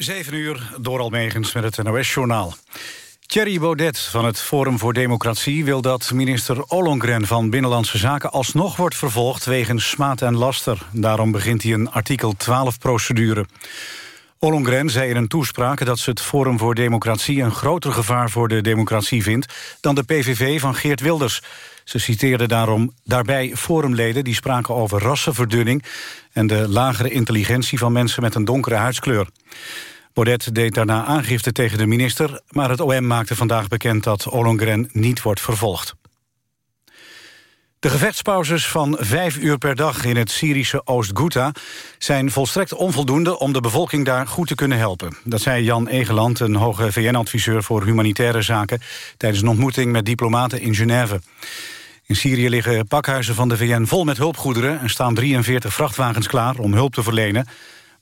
7 uur, door Almegens met het NOS-journaal. Thierry Baudet van het Forum voor Democratie wil dat minister Ollongren van Binnenlandse Zaken alsnog wordt vervolgd wegens smaad en laster. Daarom begint hij een artikel 12-procedure. Ollongren zei in een toespraak dat ze het Forum voor Democratie een groter gevaar voor de democratie vindt dan de PVV van Geert Wilders. Ze citeerde daarom daarbij forumleden die spraken over rassenverdunning en de lagere intelligentie van mensen met een donkere huidskleur. Baudet deed daarna aangifte tegen de minister... maar het OM maakte vandaag bekend dat Ollongren niet wordt vervolgd. De gevechtspauzes van vijf uur per dag in het Syrische Oost-Ghouta... zijn volstrekt onvoldoende om de bevolking daar goed te kunnen helpen. Dat zei Jan Egeland, een hoge VN-adviseur voor humanitaire zaken... tijdens een ontmoeting met diplomaten in Genève. In Syrië liggen pakhuizen van de VN vol met hulpgoederen... en staan 43 vrachtwagens klaar om hulp te verlenen...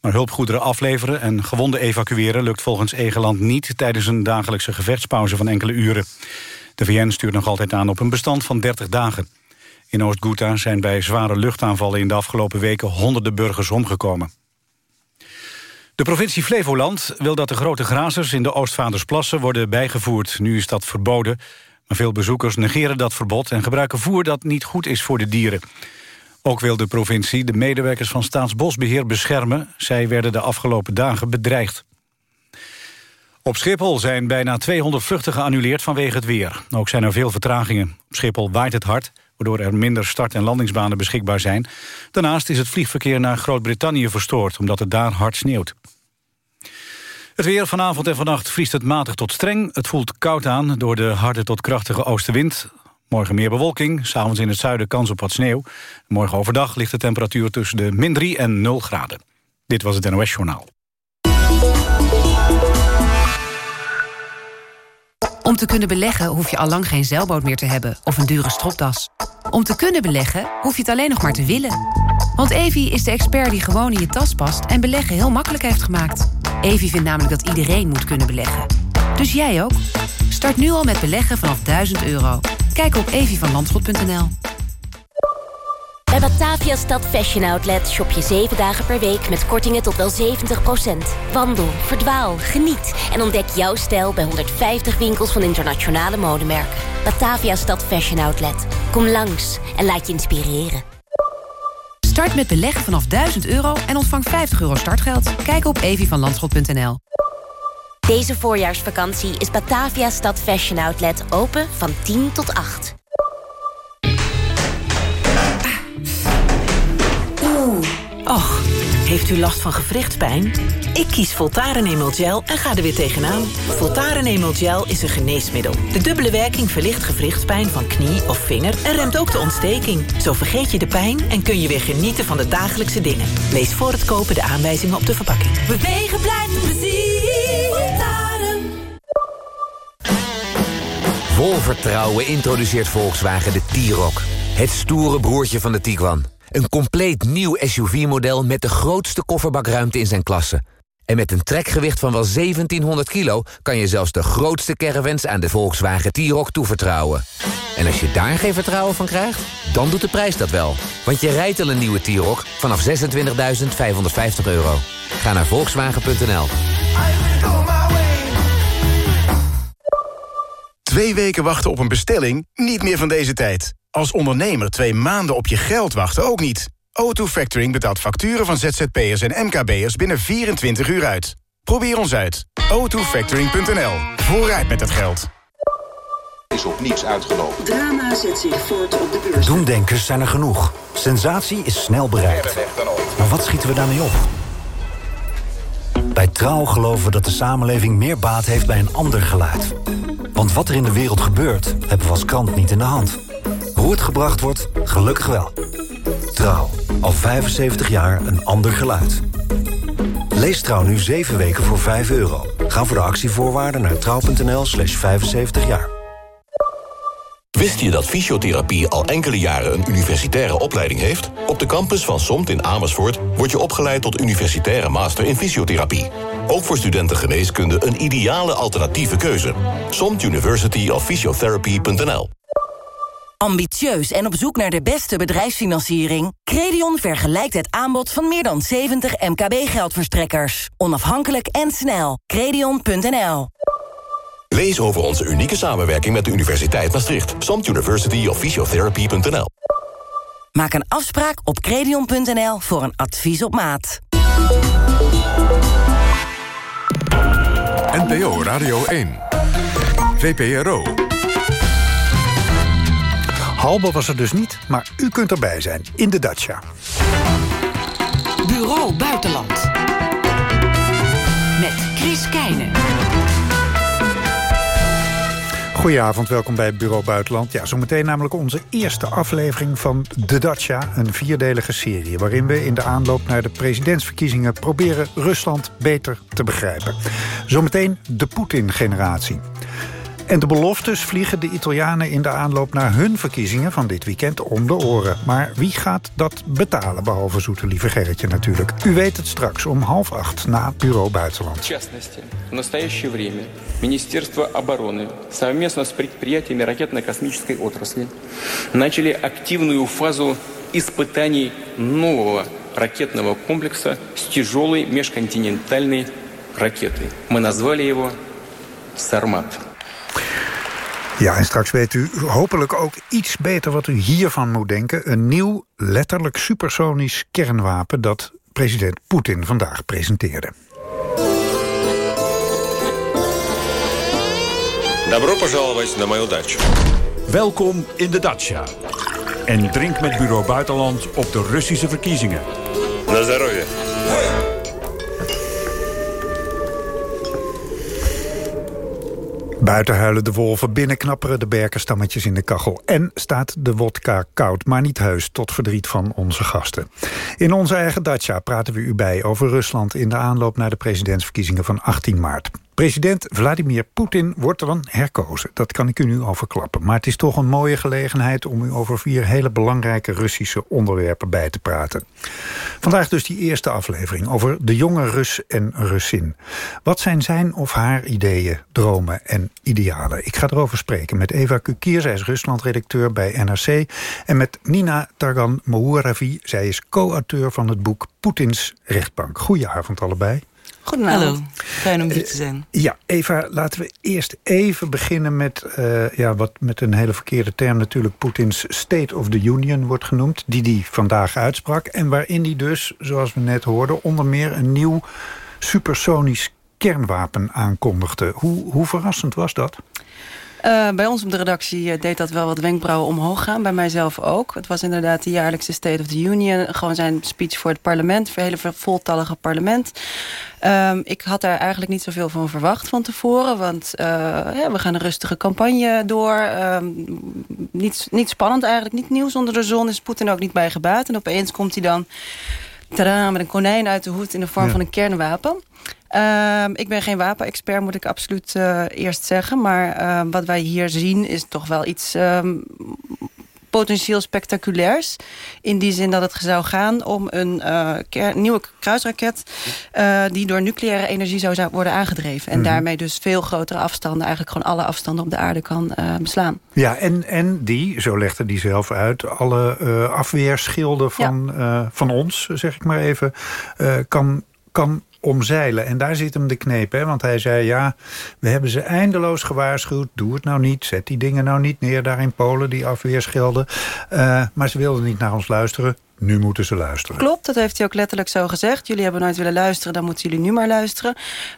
Maar hulpgoederen afleveren en gewonden evacueren... lukt volgens Egeland niet tijdens een dagelijkse gevechtspauze van enkele uren. De VN stuurt nog altijd aan op een bestand van 30 dagen. In Oost-Ghouta zijn bij zware luchtaanvallen in de afgelopen weken... honderden burgers omgekomen. De provincie Flevoland wil dat de grote grazers in de Oostvaardersplassen worden bijgevoerd. Nu is dat verboden, maar veel bezoekers negeren dat verbod... en gebruiken voer dat niet goed is voor de dieren. Ook wil de provincie de medewerkers van Staatsbosbeheer beschermen. Zij werden de afgelopen dagen bedreigd. Op Schiphol zijn bijna 200 vluchten geannuleerd vanwege het weer. Ook zijn er veel vertragingen. Op Schiphol waait het hard, waardoor er minder start- en landingsbanen beschikbaar zijn. Daarnaast is het vliegverkeer naar Groot-Brittannië verstoord... omdat het daar hard sneeuwt. Het weer vanavond en vannacht vriest het matig tot streng. Het voelt koud aan door de harde tot krachtige oostenwind. Morgen meer bewolking, s'avonds in het zuiden kans op wat sneeuw. Morgen overdag ligt de temperatuur tussen de min 3 en 0 graden. Dit was het NOS Journaal. Om te kunnen beleggen hoef je al lang geen zeilboot meer te hebben of een dure stropdas. Om te kunnen beleggen hoef je het alleen nog maar te willen. Want Evi is de expert die gewoon in je tas past en beleggen heel makkelijk heeft gemaakt. Evi vindt namelijk dat iedereen moet kunnen beleggen. Dus jij ook? Start nu al met beleggen vanaf 1000 euro. Kijk op evievanlandschot.nl. Bij Batavia Stad Fashion Outlet shop je 7 dagen per week met kortingen tot wel 70%. Wandel, verdwaal, geniet en ontdek jouw stijl bij 150 winkels van internationale modemerken. Batavia Stad Fashion Outlet. Kom langs en laat je inspireren. Start met beleggen vanaf 1000 euro en ontvang 50 euro startgeld. Kijk op evievanlandschot.nl. Deze voorjaarsvakantie is Batavia Stad Fashion Outlet open van 10 tot 8. Och, heeft u last van gewrichtspijn? Ik kies Voltaren Emel Gel en ga er weer tegenaan. Voltaren Emel Gel is een geneesmiddel. De dubbele werking verlicht gewrichtspijn van knie of vinger... en remt ook de ontsteking. Zo vergeet je de pijn en kun je weer genieten van de dagelijkse dingen. Lees voor het kopen de aanwijzingen op de verpakking. Bewegen blijft plezier. Vol vertrouwen introduceert Volkswagen de T-Roc. Het stoere broertje van de Tiguan. Een compleet nieuw SUV-model met de grootste kofferbakruimte in zijn klasse. En met een trekgewicht van wel 1700 kilo... kan je zelfs de grootste caravans aan de Volkswagen T-Roc toevertrouwen. En als je daar geen vertrouwen van krijgt, dan doet de prijs dat wel. Want je rijdt al een nieuwe T-Roc vanaf 26.550 euro. Ga naar Volkswagen.nl. Twee weken wachten op een bestelling? Niet meer van deze tijd. Als ondernemer twee maanden op je geld wachten ook niet. O2 Factoring betaalt facturen van ZZP'ers en MKB'ers binnen 24 uur uit. Probeer ons uit. o2factoring.nl. Vooruit met het geld. is op niets uitgelopen. Drama zet zich voort op de beurs. Doemdenkers zijn er genoeg. Sensatie is snel bereikt. Maar wat schieten we daarmee op? Bij Trouw geloven we dat de samenleving meer baat heeft bij een ander geluid. Want wat er in de wereld gebeurt, hebben we als krant niet in de hand. Hoe het gebracht wordt, gelukkig wel. Trouw, al 75 jaar een ander geluid. Lees Trouw nu 7 weken voor 5 euro. Ga voor de actievoorwaarden naar trouw.nl slash 75 jaar. Wist je dat fysiotherapie al enkele jaren een universitaire opleiding heeft? Op de campus van SOMT in Amersfoort wordt je opgeleid tot universitaire master in fysiotherapie. Ook voor studenten geneeskunde een ideale alternatieve keuze. SOMT University of Physiotherapy.nl Ambitieus en op zoek naar de beste bedrijfsfinanciering? Credion vergelijkt het aanbod van meer dan 70 MKB-geldverstrekkers. Onafhankelijk en snel. Credion.nl Lees over onze unieke samenwerking met de Universiteit Maastricht. Samt University of Physiotherapy.nl Maak een afspraak op credion.nl voor een advies op maat. NPO Radio 1. VPRO. Halbe was er dus niet, maar u kunt erbij zijn in de Dacia. Bureau Buitenland. Met Chris Keijnen. Goedenavond, welkom bij Bureau Buitenland. Ja, zometeen namelijk onze eerste aflevering van De Dacia, een vierdelige serie... waarin we in de aanloop naar de presidentsverkiezingen... proberen Rusland beter te begrijpen. Zometeen de Poetin-generatie. En de beloftes vliegen de Italianen in de aanloop naar hun verkiezingen van dit weekend om de oren. Maar wie gaat dat betalen, behalve zoete lieve Gerritje natuurlijk? U weet het straks om half acht na Bureau Buitenland. частности, в настоящее время Министерство обороны совместно с предприятиями ракетно-космической отрасли начали активную фазу испытаний нового ракетного комплекса с тяжелой межконтинентальной ракетой. Мы назвали его «Сармат». Ja, en straks weet u hopelijk ook iets beter wat u hiervan moet denken. Een nieuw, letterlijk supersonisch kernwapen... dat president Poetin vandaag presenteerde. Добро пожаловать на мою дачу. Welkom in de Dacia. En drink met Bureau Buitenland op de Russische verkiezingen. На здоровье. Buiten huilen de wolven, binnen knapperen de berkenstammetjes in de kachel. En staat de wodka koud, maar niet heus, tot verdriet van onze gasten. In onze eigen Dacia praten we u bij over Rusland... in de aanloop naar de presidentsverkiezingen van 18 maart. President Vladimir Poetin wordt dan herkozen. Dat kan ik u nu al verklappen. Maar het is toch een mooie gelegenheid om u over vier hele belangrijke Russische onderwerpen bij te praten. Vandaag dus die eerste aflevering over de jonge Rus en Russin. Wat zijn zijn of haar ideeën, dromen en idealen? Ik ga erover spreken met Eva Kukier, zij is Rusland-redacteur bij NRC... en met Nina Targan Mohouravi, zij is co-auteur van het boek Poetins rechtbank. Goedenavond allebei. Goedenavond. Hallo, fijn om hier te zijn. Ja, Eva, laten we eerst even beginnen met... Uh, ja, wat met een hele verkeerde term natuurlijk... Poetins State of the Union wordt genoemd... die die vandaag uitsprak. En waarin hij dus, zoals we net hoorden... onder meer een nieuw supersonisch kernwapen aankondigde. Hoe, hoe verrassend was dat? Uh, bij ons op de redactie uh, deed dat wel wat wenkbrauwen omhoog gaan. Bij mijzelf ook. Het was inderdaad de jaarlijkse State of the Union. Gewoon zijn speech voor het parlement. Voor het hele voltallige parlement. Um, ik had daar eigenlijk niet zoveel van verwacht van tevoren. Want uh, ja, we gaan een rustige campagne door. Um, niet, niet spannend eigenlijk. Niet nieuws onder de zon. Is Poetin ook niet bij gebaat. En opeens komt hij dan... Tadaa, met een konijn uit de hoed in de vorm ja. van een kernwapen. Um, ik ben geen wapenexpert, moet ik absoluut uh, eerst zeggen. Maar uh, wat wij hier zien is toch wel iets um, potentieel spectaculairs. In die zin dat het zou gaan om een uh, nieuwe kruisraket... die door nucleaire energie zou worden aangedreven. En mm -hmm. daarmee dus veel grotere afstanden... eigenlijk gewoon alle afstanden op de aarde kan beslaan. Ja, en, en die, zo legde die zelf uit... alle afweerschilden van, ja. van ons, zeg ik maar even... kan, kan omzeilen. En daar zit hem de kneep. Hè? Want hij zei, ja, we hebben ze eindeloos gewaarschuwd. Doe het nou niet. Zet die dingen nou niet neer daar in Polen, die afweerschilden. Uh, maar ze wilden niet naar ons luisteren. Nu moeten ze luisteren. Klopt, dat heeft hij ook letterlijk zo gezegd. Jullie hebben nooit willen luisteren, dan moeten jullie nu maar luisteren.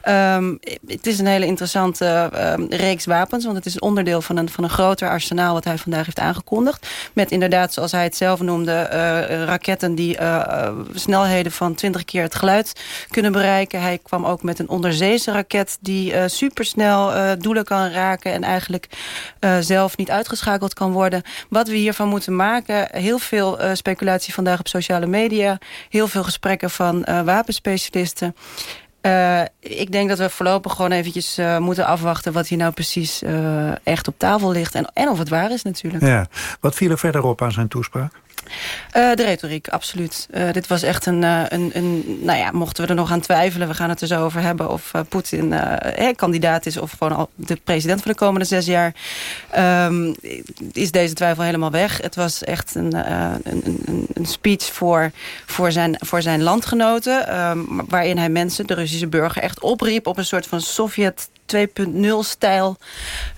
Um, het is een hele interessante um, reeks wapens... want het is een onderdeel van een, van een groter arsenaal... wat hij vandaag heeft aangekondigd. Met inderdaad, zoals hij het zelf noemde... Uh, raketten die uh, snelheden van 20 keer het geluid kunnen bereiken. Hij kwam ook met een onderzeese raket... die supersnel doelen kan raken... en eigenlijk zelf niet uitgeschakeld kan worden. Wat we hiervan moeten maken... heel veel speculatie op sociale media. Heel veel gesprekken van uh, wapenspecialisten. Uh, ik denk dat we voorlopig gewoon eventjes uh, moeten afwachten... wat hier nou precies echt op tafel ligt. En, en of het waar is natuurlijk. Ja. Wat viel er verder op aan zijn toespraak? Uh, de retoriek, absoluut. Uh, dit was echt een, uh, een, een... Nou ja, mochten we er nog aan twijfelen... we gaan het er zo over hebben of Poetin kandidaat is... of gewoon al de president van de komende zes jaar... Um, is deze twijfel helemaal weg. Het was echt een, een, een, speech voor, voor, zijn, voor zijn landgenoten... Um, waarin hij mensen, de Russische burger... echt opriep op een soort van Sovjet 2.0-stijl.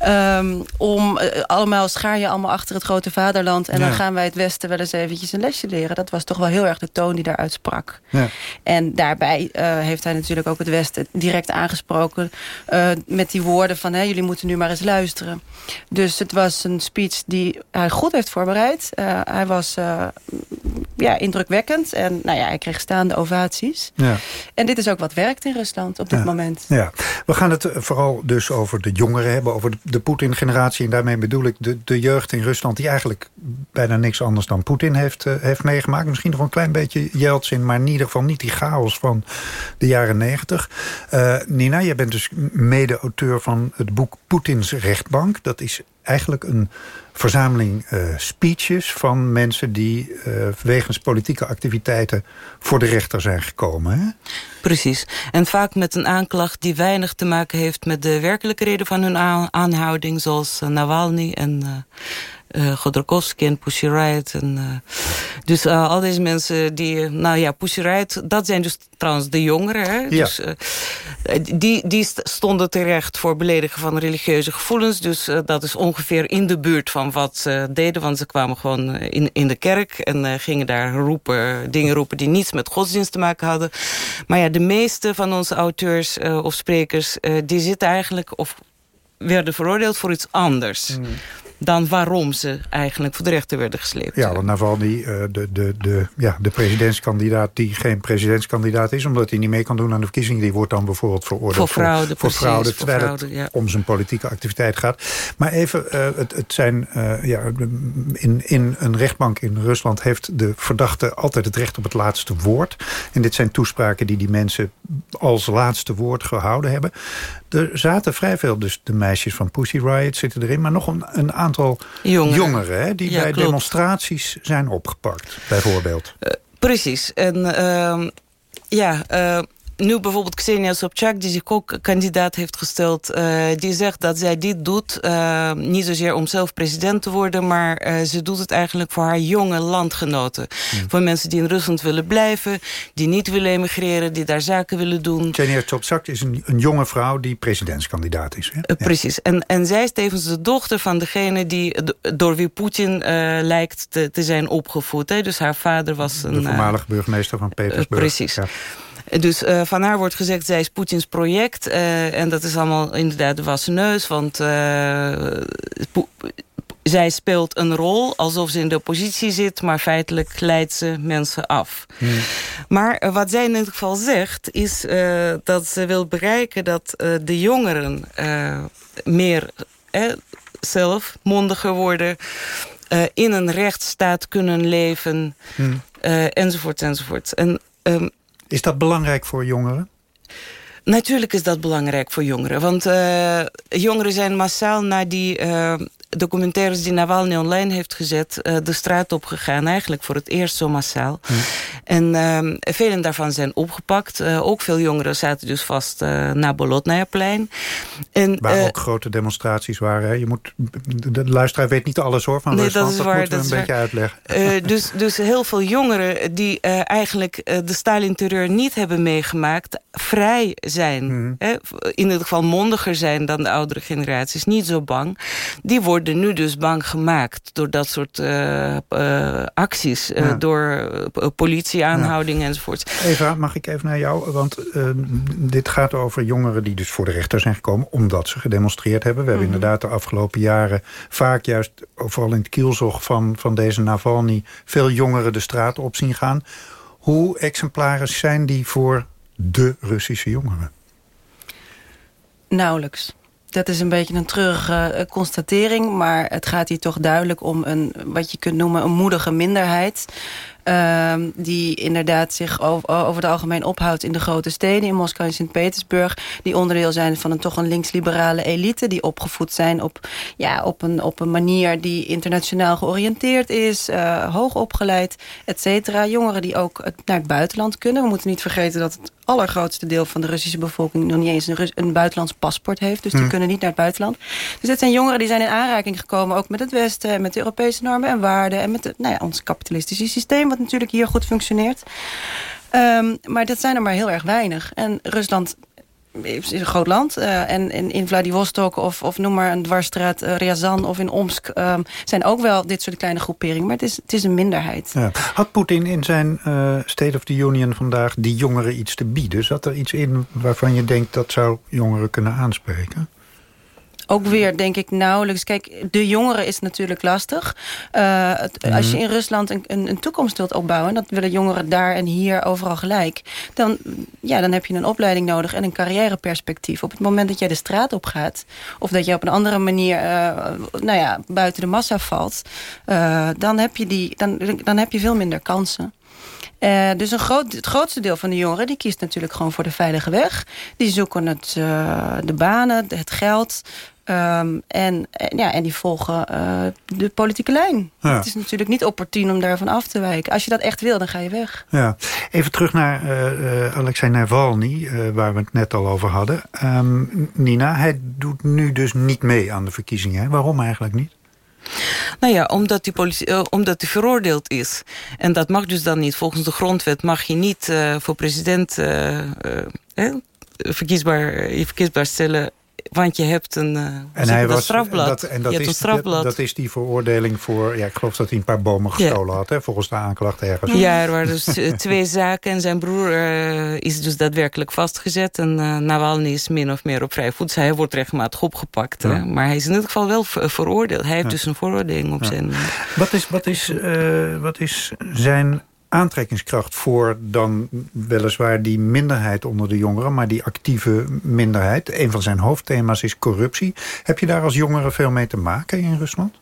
Um, om uh, allemaal schaar je allemaal achter het grote vaderland... en ja. dan gaan wij het Westen wel eens eventjes een lesje leren. Dat was toch wel heel erg de toon die daaruit sprak. Ja. En daarbij uh, heeft hij natuurlijk ook het Westen direct aangesproken... Uh, met die woorden van, hey, jullie moeten nu maar eens luisteren. Dus het was een speech die hij goed heeft voorbereid. hij was ja, indrukwekkend. En nou ja, hij kreeg staande ovaties. Ja. En dit is ook wat werkt in Rusland op dit moment. Ja. We gaan het vooral dus over de jongeren hebben, over de Poetin-generatie. En daarmee bedoel ik de, de jeugd in Rusland... die eigenlijk bijna niks anders dan Poetin heeft, uh, heeft meegemaakt. Misschien nog een klein beetje Yeltsin, maar in ieder geval niet die chaos van de jaren negentig. Uh, Nina, jij bent dus mede-auteur van het boek Poetins rechtbank. Dat is eigenlijk een verzameling uh, speeches van mensen die uh, wegens politieke activiteiten voor de rechter zijn gekomen. Hè? Precies. En vaak met een aanklacht die weinig te maken heeft met de werkelijke reden van hun aanhouding, zoals uh, Navalny en uh, Godorkovsky en Pussy Riot. En, uh, dus uh, al deze mensen die... Nou ja, Pussy Riot, dat zijn dus trouwens de jongeren. Hè? Ja. Dus, die, die stonden terecht voor beledigen van religieuze gevoelens. Dus dat is ongeveer in de buurt van wat ze deden. Want ze kwamen gewoon in, in de kerk en gingen daar roepen, dingen roepen... die niets met godsdienst te maken hadden. Maar ja, de meeste van onze auteurs of sprekers... die zitten eigenlijk... of werden veroordeeld voor iets anders. Mm dan waarom ze eigenlijk voor de rechter werden gesleept. Ja, want Navalny, uh, de, de, de, ja, de presidentskandidaat die geen presidentskandidaat is... omdat hij niet mee kan doen aan de verkiezingen... die wordt dan bijvoorbeeld veroordeeld voor fraude, voor, voor precies, voor terwijl het om zijn politieke activiteit gaat. Maar even, uh, het, het zijn... Uh, ja, in, in een rechtbank in Rusland heeft de verdachte altijd het recht op het laatste woord. En dit zijn toespraken die die mensen als laatste woord gehouden hebben. Er zaten vrij veel, dus de meisjes van Pussy Riot zitten erin... maar nog een, een aantal jongeren, jongeren hè, die ja, bij klopt. demonstraties zijn opgepakt, bijvoorbeeld. Uh, precies. En uh, ja... Uh, nu bijvoorbeeld Xenia Sobchak, die zich ook kandidaat heeft gesteld... Uh, die zegt dat zij dit doet, uh, niet zozeer om zelf president te worden... maar uh, ze doet het eigenlijk voor haar jonge landgenoten. Hmm. Voor mensen die in Rusland willen blijven, die niet willen emigreren... die daar zaken willen doen. Xenia Sobchak is een, een, jonge vrouw die presidentskandidaat is. Hè? Ja. Precies. En, en zij is tevens de dochter van degene die, door wie Poetin lijkt te, te, zijn opgevoed. Hè? Dus haar vader was een... De voormalige burgemeester van Petersburg. precies. Ja. Dus uh, van haar wordt gezegd, zij is Poetins project. Uh, en dat is allemaal inderdaad de wassen neus. Want uh, zij speelt een rol alsof ze in de oppositie zit... maar feitelijk leidt ze mensen af. Hmm. Maar wat zij in ieder geval zegt... is dat ze wil bereiken dat de jongeren meer zelf mondiger worden... in een rechtsstaat kunnen leven, hmm. enzovoort, enzovoort. En... Um, is dat belangrijk voor jongeren? Natuurlijk is dat belangrijk voor jongeren. Want uh, jongeren zijn massaal naar die uh, documentaires die Navalny online heeft gezet... Uh, de straat op gegaan, eigenlijk voor het eerst zo massaal. Hm. En uh, velen daarvan zijn opgepakt. Uh, ook veel jongeren zaten dus vast uh, naar Bolotnaya-plein. En, waar ook grote demonstraties waren. Hè? Je moet, de luisteraar weet niet alles hoor van nee, Rusland. Dat, is waar, dat moeten we een beetje uitleggen. dus, dus heel veel jongeren die eigenlijk de Stalin-terreur niet hebben meegemaakt... vrij zijn. Hm. Hè? In ieder geval mondiger zijn dan de oudere generaties. Niet zo bang. Die worden worden nu dus bang gemaakt door dat soort uh, uh, acties. Ja. Door politieaanhoudingen ja. enzovoort. Eva, mag ik even naar jou? Want dit gaat over jongeren die dus voor de rechter zijn gekomen... omdat ze gedemonstreerd hebben. We hebben mm -hmm. inderdaad de afgelopen jaren vaak juist... vooral in het kielzog van, van deze Navalny... veel jongeren de straat op zien gaan. Hoe exemplarisch zijn die voor de Russische jongeren? Nauwelijks dat is een beetje een treurige uh, constatering. Maar het gaat hier toch duidelijk om een, wat je kunt noemen een moedige minderheid. Ehm, die inderdaad zich over, over het algemeen ophoudt in de grote steden. In Moskou en Sint-Petersburg. Die onderdeel zijn van een toch een linksliberale elite. Die opgevoed zijn op, ja, op, een, op een manier die internationaal georiënteerd is. Uh, hoog opgeleid, et cetera. Jongeren die ook naar het buitenland kunnen. We moeten niet vergeten dat het allergrootste deel van de Russische bevolking... nog niet eens een, een buitenlands paspoort heeft. Dus die hm. kunnen niet naar het buitenland. Dus het zijn jongeren die zijn in aanraking gekomen... ook met het Westen, met de Europese normen en waarden... en met nou ja, ons kapitalistische systeem... wat natuurlijk hier goed functioneert. Um, maar dat zijn er maar heel erg weinig. En Rusland is een groot land. Uh, en, in Vladivostok of, of noem maar een dwarsstraat uh, Ryazan of in Omsk... Um, zijn ook wel dit soort kleine groeperingen. Maar het is, het is een minderheid. Ja. Had Poetin in zijn uh, State of the Union vandaag die jongeren iets te bieden? Zat er iets in waarvan je denkt dat zou jongeren kunnen aanspreken? Ook weer, denk ik, nauwelijks. Kijk, de jongeren is natuurlijk lastig. Uh, Als je mhm. in Rusland een, een, een, toekomst wilt opbouwen... dat willen jongeren daar en hier overal gelijk... Dan, ja, dan heb je een opleiding nodig en een carrièreperspectief. Op het moment dat jij de straat op gaat... of dat je op een andere manier uh, nou ja, buiten de massa valt... Uh, dan, heb je die, dan, dan heb je veel minder kansen. Uh, dus een groot, het grootste deel van de jongeren die kiest natuurlijk gewoon voor de veilige weg. Die zoeken het, uh, de banen, het geld. Um, en, en, ja, en die volgen uh, de politieke lijn. Ja. Het is natuurlijk niet opportun om daarvan af te wijken. Als je dat echt wil, dan ga je weg. Ja. Even terug naar uh, Alexei Navalny, waar we het net al over hadden. Um, Nina, hij doet nu dus niet mee aan de verkiezingen. Hè? Waarom eigenlijk niet? Nou ja, omdat uh, omdat die veroordeeld is. En dat mag dus dan niet. Volgens de grondwet mag je niet uh, voor president uh, verkiesbaar, je verkiesbaar stellen want je hebt een, uh, en hij was, strafblad. Dat, en dat, is, strafblad. Dat, is die veroordeling voor... Ja, ik geloof dat hij een paar bomen gestolen had, hè, volgens de aanklacht ergens. Ja, er waren dus twee zaken. En zijn broer uh, is dus daadwerkelijk vastgezet. En uh, Nawalny is min of meer op vrij voet. Hij wordt regelmatig opgepakt. Ja. Maar hij is in ieder geval wel veroordeeld. Hij heeft ja. dus een veroordeling op zijn... Wat is, wat, is, wat is zijn aantrekkingskracht voor dan weliswaar die minderheid onder de jongeren... maar die actieve minderheid. Een van zijn hoofdthema's is corruptie. Heb je daar als jongere veel mee te maken in Rusland?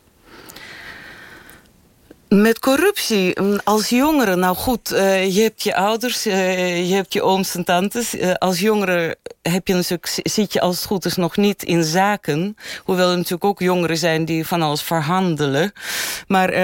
Met corruptie mm, als jongere, nou goed, uh, je hebt je ouders, uh, je hebt je ooms en tantes. Uh, als jongere heb je natuurlijk, zit je als het goed is nog niet in zaken. Hoewel er natuurlijk ook jongeren zijn die van alles verhandelen. Maar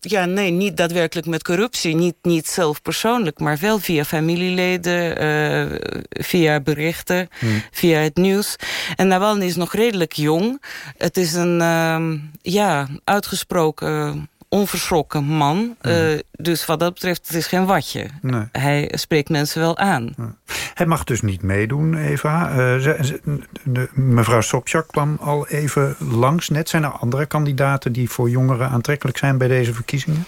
ja, nee, niet daadwerkelijk met corruptie. Niet, niet zelf persoonlijk, maar wel via familieleden, via berichten, hmm. via het nieuws. En Nawalny is nog redelijk jong. Het is een, ehm, ja, uitgesproken onverschrokken man. Mhm. Uh, dus wat dat betreft, het is geen watje. Nee. Hij spreekt mensen wel aan. Hij mag dus niet meedoen, Eva. Uh, ze, de, mevrouw Sobchak kwam al even langs. Net zijn er andere kandidaten die voor jongeren aantrekkelijk zijn bij deze verkiezingen?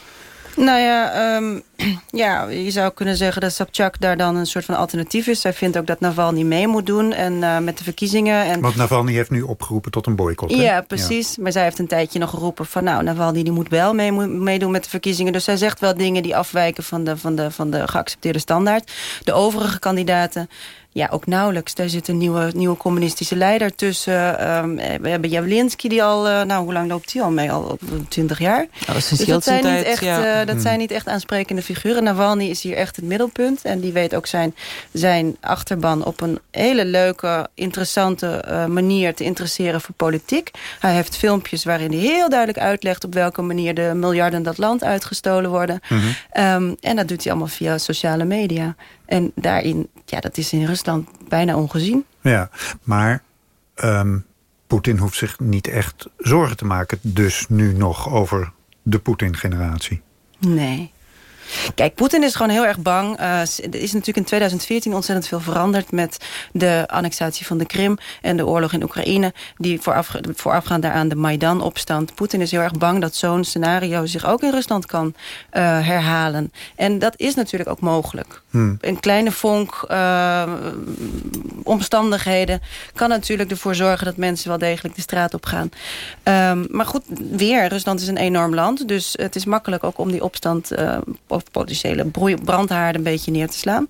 Nou ja, um, ja, je zou kunnen zeggen dat Sobchak daar dan een soort van alternatief is. Zij vindt ook dat Navalny mee moet doen en uh, met de verkiezingen. En... Want Navalny heeft nu opgeroepen tot een boycott. Ja, precies. Ja. Maar zij heeft een tijdje nog geroepen van... nou, Navalny die moet wel mee, meedoen met de verkiezingen. Dus zij zegt wel dingen die afwijken van de, van de, van de geaccepteerde standaard. De overige kandidaten ja, ook nauwelijks. Daar zit een nieuwe, nieuwe communistische leider tussen. Um, we hebben Javlinski die al, uh, nou hoe lang loopt die al mee? Al twintig jaar. Oh, dus dat, zijn, niet echt, ja. uh, dat zijn niet echt aansprekende figuren. Navalny is hier echt het middelpunt. En die weet ook zijn, zijn achterban op een hele leuke, interessante uh, manier te interesseren voor politiek. Hij heeft filmpjes waarin hij heel duidelijk uitlegt op welke manier de miljarden dat land uitgestolen worden. Mm -hmm. um, en dat doet hij allemaal via sociale media. En daarin, ja, dat is in Rusland bijna ongezien. Ja, maar um, Poetin hoeft zich niet echt zorgen te maken... dus nu nog over de Poetin-generatie. Nee. Kijk, Poetin is gewoon heel erg bang. Uh, er is natuurlijk in 2014 ontzettend veel veranderd... met de annexatie van de Krim en de oorlog in Oekraïne... die vooraf, voorafgaand daaraan de Maidan-opstand. Poetin is heel erg bang dat zo'n scenario zich ook in Rusland kan uh, herhalen. En dat is natuurlijk ook mogelijk. Hmm. Een kleine vonk uh, omstandigheden... kan natuurlijk ervoor zorgen dat mensen wel degelijk de straat op gaan. Um, maar goed, weer, Rusland is een enorm land... dus het is makkelijk ook om die opstand of potentiële brandhaarden een beetje neer te slaan.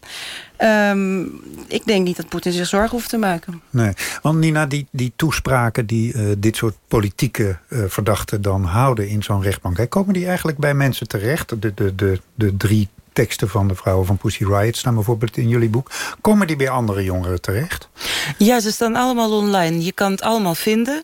Ehm, ik denk niet dat Poetin zich zorgen hoeft te maken. Nee, want Nina, die, die toespraken die uh, dit soort politieke uh, verdachten dan houden in zo'n rechtbank... Komen die eigenlijk bij mensen terecht? De, de, de, de drie teksten van de vrouwen van Pussy Riot staan bijvoorbeeld in jullie boek. Komen die bij andere jongeren terecht? Ja, ze staan allemaal online. Je kan het allemaal vinden.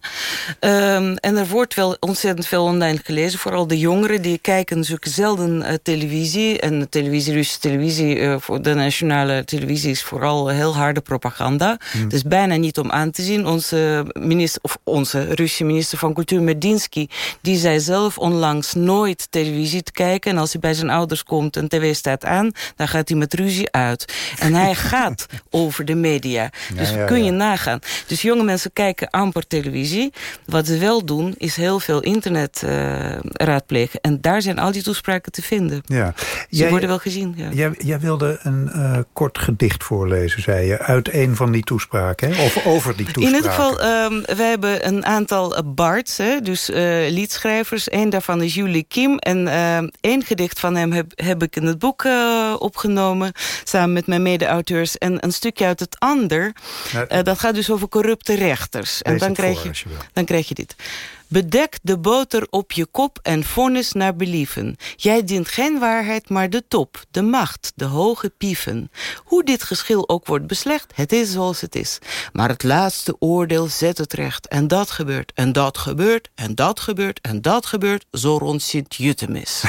Um, en er wordt wel ontzettend veel online gelezen. Vooral de jongeren, die kijken natuurlijk zelden uh, televisie. En televisie, Russische televisie, uh, voor de nationale televisie... is vooral heel harde propaganda. Hmm. Dus bijna niet om aan te zien. Onze, minister, of onze Russische minister van Cultuur, Medinsky... die zei zelf onlangs nooit televisie te kijken. En als hij bij zijn ouders komt en tv staat aan... dan gaat hij met ruzie uit. En hij gaat over de media. Dus ja, ja, kun je nagaan. Dus jonge mensen kijken amper televisie. Wat ze wel doen, is heel veel internet uh, raadplegen. En daar zijn al die toespraken te vinden. Ja. Ze jij, worden wel gezien. Ja. Jij, jij wilde een uh, kort gedicht voorlezen, zei je. Uit een van die toespraken, hè? of over die toespraken. In ieder geval, um, wij hebben een aantal bards, hè? dus uh, liedschrijvers. Eén daarvan is Julie Kim. En één gedicht van hem heb, heb ik in het boek opgenomen. Samen met mijn mede-auteurs. En een stukje uit het ander. Uh, dat gaat dus over corrupte rechters. En dan krijg, je, dan krijg je dit. Bedek de boter op je kop en vonnis naar believen. Jij dient geen waarheid, maar de top, de macht, de hoge pieven. Hoe dit geschil ook wordt beslecht, het is zoals het is. Maar het laatste oordeel zet het recht. En dat gebeurt, en dat gebeurt, en dat gebeurt, en dat gebeurt, zo rond Sint-Jutemis.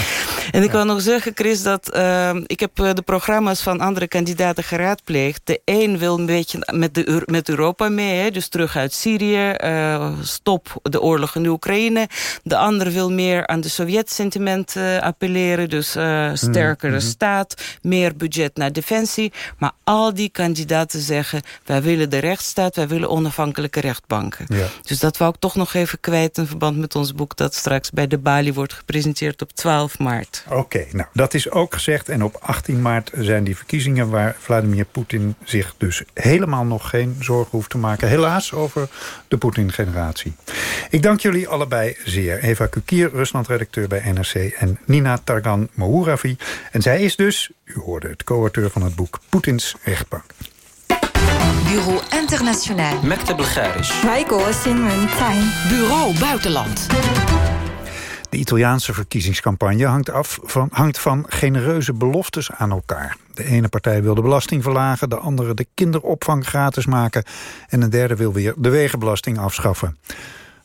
en ik wil nog zeggen, Chris, dat uh, ik heb de programma's van andere kandidaten geraadpleegd. De een wil een beetje met, de, met Europa mee, hè, dus terug uit Syrië, uh, stop de oorlog in de Oekraïne. De andere wil meer aan de Sovjet-sentiment uh, appelleren. Dus uh, sterkere mm -hmm. staat, meer budget naar defensie. Maar al die kandidaten zeggen... wij willen de rechtsstaat, wij willen onafhankelijke rechtbanken. Ja. Dus dat wou ik toch nog even kwijt... in verband met ons boek dat straks bij de Bali wordt gepresenteerd op 12 maart. Oké, okay, nou dat is ook gezegd. En op 18 maart zijn die verkiezingen... waar Vladimir Poetin zich dus helemaal nog geen zorgen hoeft te maken. Helaas over de Poetin-generatie. Ik dank jullie allebei zeer. Eva Kukier, Rusland-redacteur bij NRC... en Nina Targan Mohouravi. En zij is dus, u hoorde het co-auteur van het boek... Poetins rechtbank. Bureau Internationaal. Mektab Belgarisch. Bureau Buitenland. De Italiaanse verkiezingscampagne hangt, af van, hangt van genereuze beloftes aan elkaar. De ene partij wil de belasting verlagen, de andere de kinderopvang gratis maken... en een derde wil weer de wegenbelasting afschaffen.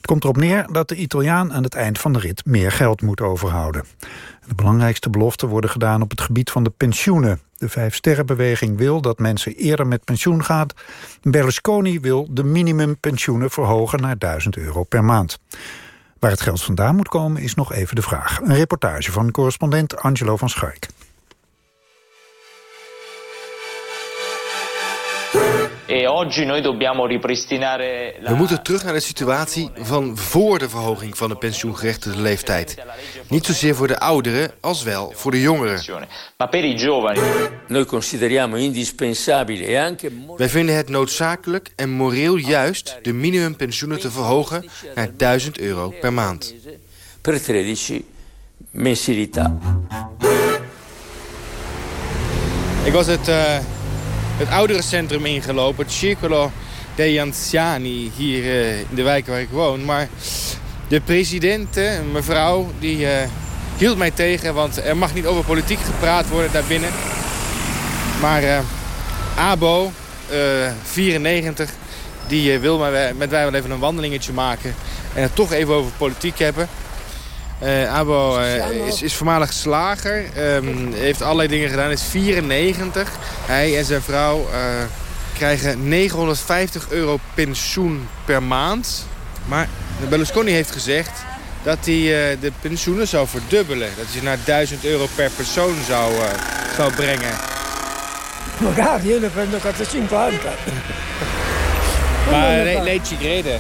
Het komt erop neer dat de Italiaan aan het eind van de rit meer geld moet overhouden. De belangrijkste beloften worden gedaan op het gebied van de pensioenen. De Vijfsterrenbeweging wil dat mensen eerder met pensioen gaan. Berlusconi wil de minimumpensioenen verhogen naar 1000 euro per maand. Waar het geld vandaan moet komen is nog even de vraag. Een reportage van correspondent Angelo van Schaik. We moeten terug naar de situatie van voor de verhoging van de pensioengerechtigde leeftijd. Niet zozeer voor de ouderen, als wel voor de jongeren. Wij vinden het noodzakelijk en moreel juist de minimumpensioenen te verhogen naar 1000 euro per maand. Per 13 mensilità. Ik was het... Uh het ouderencentrum ingelopen. Het Circolo degli Anziani hier uh, in de wijk waar ik woon. Maar de president, uh, mevrouw, die uh, hield mij tegen. Want er mag niet over politiek gepraat worden daarbinnen. Maar Abo, 94, die wil met mij wel even een wandelingetje maken. En het toch even over politiek hebben. Uh, Abo uh, is, is voormalig slager. Um, heeft allerlei dingen gedaan. Is 94. Hij en zijn vrouw uh, krijgen 950 euro pensioen per maand. Maar Berlusconi heeft gezegd dat hij de pensioenen zou verdubbelen. Dat hij ze naar 1000 euro per persoon zou, zou brengen. Magari io ne prendo 450. Maar lei ci crede?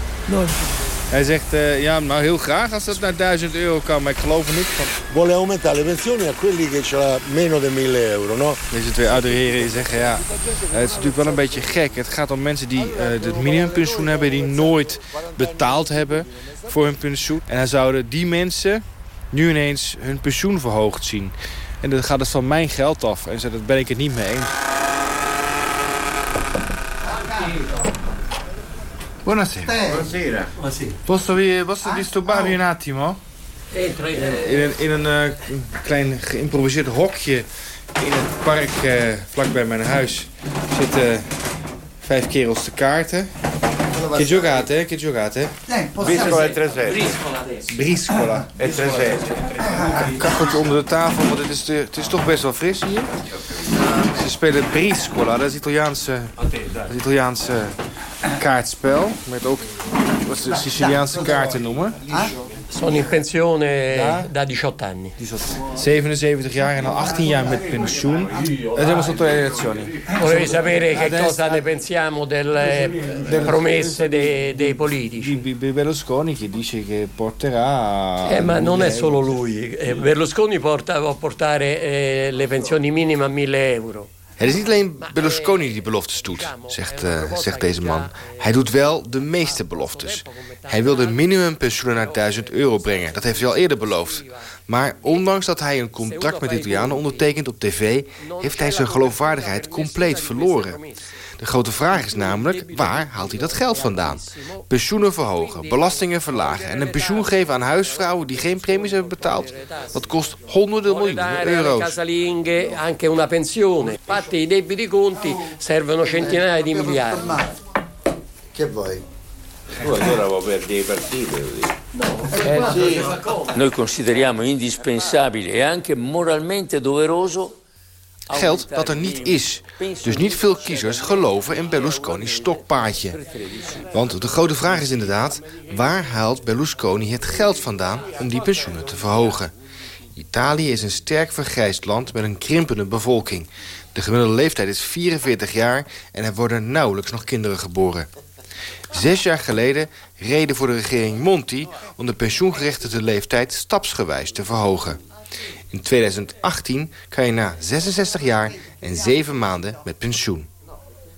Hij zegt, uh, ja, nou heel graag als dat naar 1000 euro kan, maar ik geloof er niet van. Vuole aumentare le pensioni a quelli che ce meno di 1000 euro, no? Deze twee oude heren zeggen, ja, het is natuurlijk wel een beetje gek. Het gaat om mensen die uh, het minimumpensioen hebben, die nooit betaald hebben voor hun pensioen. En dan zouden die mensen nu ineens hun pensioen verhoogd zien. En dan gaat het van mijn geld af. En daar ben ik het niet mee eens. Buonasera. Buonasera. Posso, vi- posso disturbarvi un attimo? Entra, In, in een, in een eh, klein geïmproviseerd hokje in het park eh, vlakbij mijn huis zitten vijf kerels te kaarten. Che giocate? Che giocate? Briscola e trezzetti. Briscola adesso. Briscola. E. Een kacheltje onder de tafel, want het is, het is toch best wel fris hier. Ze spelen briscola, dat is Italiaanse, dat is Italiaanse kaartspel. Met ook wat ze Siciliaanse kaarten noemen. Sono in pensione da 18 anni. 77 jaar en al 18 jaar met pensioen. Hebben sotto le elezioni. Volevi sapere che cosa ne pensiamo delle promesse dei, dei politici. Di Berlusconi che dice che porterà... Eh, ma non è 1000 solo lui. Eh, Berlusconi porta, può portare eh, le pensioni minime a 1000 euro. Het is niet alleen Berlusconi die beloftes doet, zegt, eh, zegt deze man. Hij doet wel de meeste beloftes. Hij wil de minimumpensioenen naar 1000 euro brengen. Dat heeft hij al eerder beloofd. Maar ondanks dat hij een contract met de Italianen ondertekent op tv... heeft hij zijn geloofwaardigheid compleet verloren. De grote vraag is namelijk, waar haalt hij dat geld vandaan? Pensioenen verhogen, belastingen verlagen... en een pensioen geven aan huisvrouwen die geen premies hebben betaald... dat kost honderden miljoenen euro's. casalinghe anche una pensione. Infatti i debiti conti servono centinaia di miliardi. Che vuoi? i partiti. Noi consideriamo indispensabile e anche moralmente doveroso Geld dat er niet is. Dus niet veel kiezers geloven in Berlusconi's stokpaardje. Want de grote vraag is inderdaad... waar haalt Berlusconi het geld vandaan om die pensioenen te verhogen? Italië is een sterk vergrijsd land met een krimpende bevolking. De gemiddelde leeftijd is 44 jaar en er worden nauwelijks nog kinderen geboren. Zes jaar geleden reden voor de regering Monti... om de pensioengerechtigde leeftijd stapsgewijs te verhogen. In 2018 kan je na 66 jaar en 7 maanden met pensioen.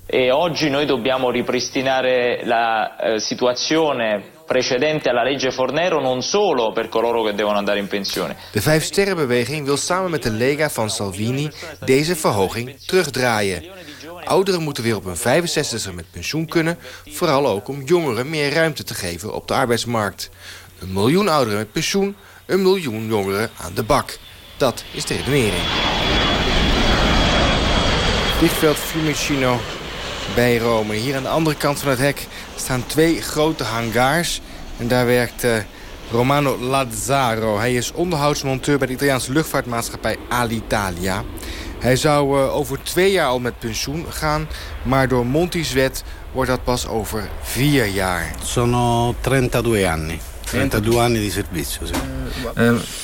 E oggi noi dobbiamo ripristinare la eh, situazione precedente alla legge Fornero non solo per coloro che devono andare in pensione. De Vijfsterrenbeweging wil samen met de Lega van Salvini deze verhoging terugdraaien. Ouderen moeten weer op hun 65e met pensioen kunnen... vooral ook om jongeren meer ruimte te geven op de arbeidsmarkt. Een miljoen ouderen met pensioen, een miljoen jongeren aan de bak. Dat is de redenering. Vliegveld Fiumicino bij Rome. Hier aan de andere kant van het hek staan twee grote hangars. En daar werkt eh, Romano Lazzaro. Hij is onderhoudsmonteur bij de Italiaanse luchtvaartmaatschappij Alitalia. Hij zou eh, over twee jaar al met pensioen gaan. Maar door Monti's wet wordt dat pas over vier jaar. Sono 32 anni. 32 anni di servizio, sì.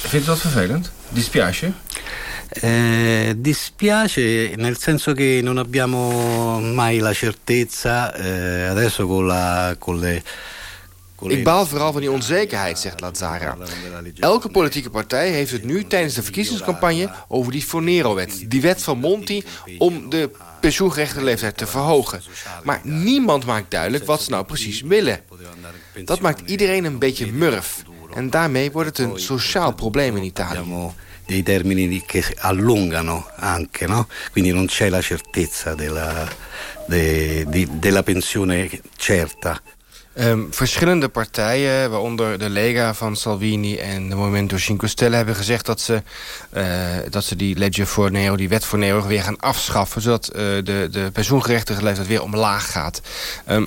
vindt u dat vervelend? Dispiace? Eh, dispiace nel senso che non abbiamo mai la certezza eh, adesso con, la, con le Ik baal vooral van die onzekerheid, zegt Lazzara. Elke politieke partij heeft het nu tijdens de verkiezingscampagne over die Fornero-wet. Die wet van Monti om de pensioengerechte leeftijd te verhogen. Maar niemand maakt duidelijk wat ze nou precies willen. Dat maakt iedereen een beetje murf. En daarmee wordt het een sociaal probleem in Italië. dei termini di- che si allungano anche, no? quindi non c'è la certezza della, della pensione certa. Ehm, verschillende partijen, waaronder de Lega van Salvini en de Movimento Cinque Stelle... hebben gezegd dat ze, eh, dat ze die legge voor Nero, die wet voor Nero, weer gaan afschaffen... zodat eh, de, de pensioengerechtigde leeftijd weer omlaag gaat. Ehm,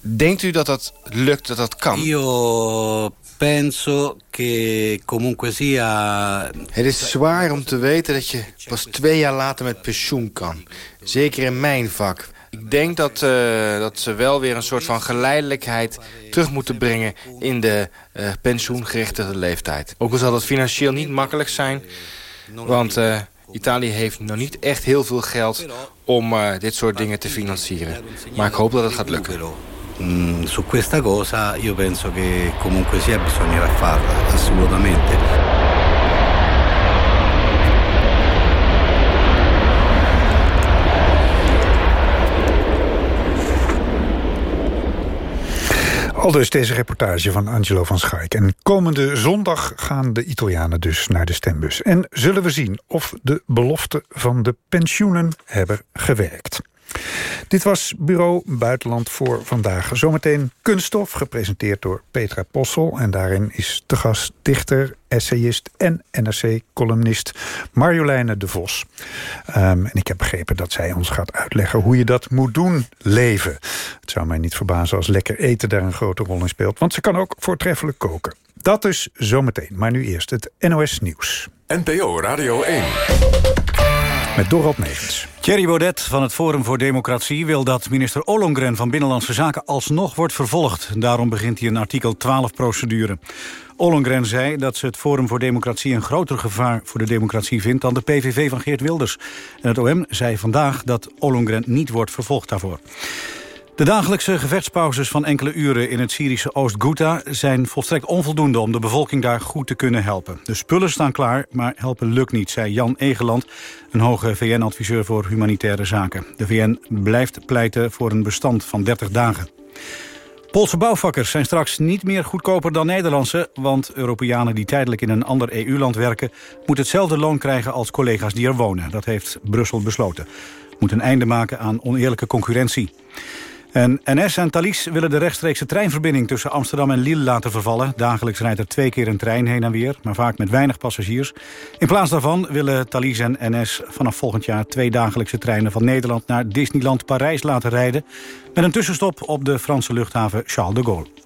denkt u dat dat lukt, dat dat kan? Io penso che comunque sia... Het is zwaar om te weten dat je pas twee jaar later met pensioen kan. Zeker in mijn vak. Ik denk dat, eh, dat ze wel weer een soort van geleidelijkheid terug moeten brengen in de eh pensioengerechtigde leeftijd. Ook al zal dat financieel niet makkelijk zijn, want eh, Italië heeft nog niet echt heel veel geld om eh, dit soort dingen te financieren. Maar ik hoop dat het gaat lukken. Mm, su questa cosa io penso che comunque sia bisognerà farla, assolutamente. Al dus deze reportage van Angelo van Schaik. En komende zondag gaan de Italianen dus naar de stembus. En zullen we zien of de beloften van de pensioenen hebben gewerkt. Dit was Bureau Buitenland voor vandaag. Zometeen Kunststof, gepresenteerd door Petra Possel. En daarin is te gast dichter, essayist en NRC-columnist Marjoleine de Vos. Um, en ik heb begrepen dat zij ons gaat uitleggen hoe je dat moet doen, leven. Het zou mij niet verbazen als lekker eten daar een grote rol in speelt. Want ze kan ook voortreffelijk koken. Dat is zometeen, maar nu eerst het NOS Nieuws. NPO Radio 1 met Dorot Megens. Thierry Baudet van het Forum voor Democratie wil dat minister Ollongren van Binnenlandse Zaken alsnog wordt vervolgd. Daarom begint hij een artikel 12-procedure. Ollongren zei dat ze het Forum voor Democratie een groter gevaar voor de democratie vindt dan de PVV van Geert Wilders. En het OM zei vandaag dat Ollongren niet wordt vervolgd daarvoor. De dagelijkse gevechtspauzes van enkele uren in het Syrische Oost-Ghouta... zijn volstrekt onvoldoende om de bevolking daar goed te kunnen helpen. De spullen staan klaar, maar helpen lukt niet, zei Jan Egeland... een hoge VN-adviseur voor humanitaire zaken. De VN blijft pleiten voor een bestand van 30 dagen. Poolse bouwvakkers zijn straks niet meer goedkoper dan Nederlandse... want Europeanen die tijdelijk in een ander EU-land werken... moeten hetzelfde loon krijgen als collega's die er wonen. Dat heeft Brussel besloten. Moet een einde maken aan oneerlijke concurrentie. En NS en Thalys willen de rechtstreekse treinverbinding tussen Amsterdam en Lille laten vervallen. Dagelijks rijdt er twee keer een trein heen en weer, maar vaak met weinig passagiers. In plaats daarvan willen Thalys en NS vanaf volgend jaar twee dagelijkse treinen van Nederland naar Disneyland Parijs laten rijden. Met een tussenstop op de Franse luchthaven Charles de Gaulle.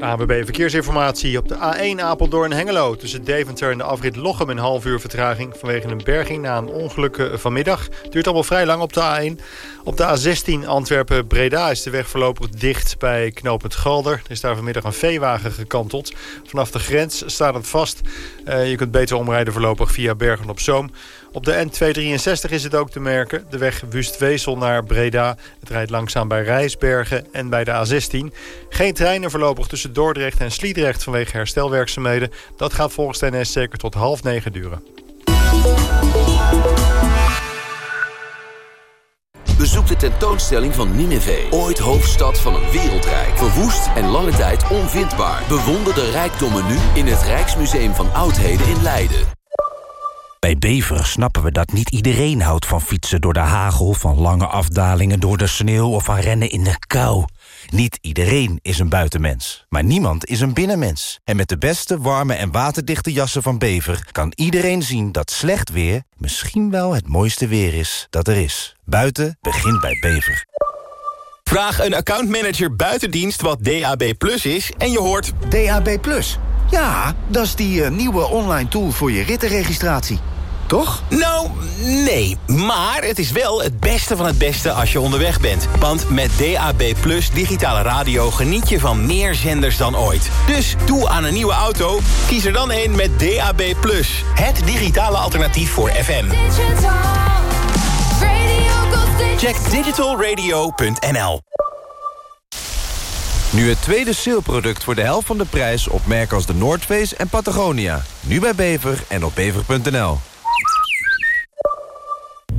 ABB Verkeersinformatie op de A1 Apeldoorn-Hengelo. Tussen Deventer en de afrit Lochem een half uur vertraging... vanwege een berging na een ongeluk eh, vanmiddag. Duurt allemaal vrij lang op de A1. Op de A16 Antwerpen-Breda is de weg voorlopig dicht bij knooppunt Galder. Er is daar vanmiddag een veewagen gekanteld. Vanaf de grens staat het vast. Uh, je kunt beter omrijden voorlopig via Bergen-op-Zoom. Op de N263 is het ook te merken. De weg Wust-Wezel naar Breda. Het rijdt langzaam bij Rijsbergen en bij de A16. Geen treinen voorlopig tussen Dordrecht en Sliedrecht vanwege herstelwerkzaamheden. Dat gaat volgens de NS zeker tot half negen duren. Bezoek de tentoonstelling van Nineveh, ooit hoofdstad van een wereldrijk. Verwoest en lange tijd onvindbaar. Bewonder de rijkdommen nu in het Rijksmuseum van Oudheden in Leiden. Bij Bever snappen we dat niet iedereen houdt van fietsen door de hagel... van lange afdalingen door de sneeuw of van rennen in de kou. Niet iedereen is een buitenmens, maar niemand is een binnenmens. En met de beste, warme en waterdichte jassen van Bever... kan iedereen zien dat slecht weer misschien wel het mooiste weer is dat er is. Buiten begint bij Bever. Vraag een accountmanager buitendienst wat DAB Plus is en je hoort... DAB Plus? Ja, dat is die uh, nieuwe online tool voor je rittenregistratie. Toch? Nou, nee. Maar het is wel het beste van het beste als je onderweg bent. Want met DAB Plus digitale radio geniet je van meer zenders dan ooit. Dus doe aan een nieuwe auto, kies er dan een met DAB Plus. Het digitale alternatief voor FM. Check digitalradio.nl nu het tweede saleproduct voor de helft van de prijs op merken als de Noordface en Patagonia. Nu bij Bever en op bever.nl.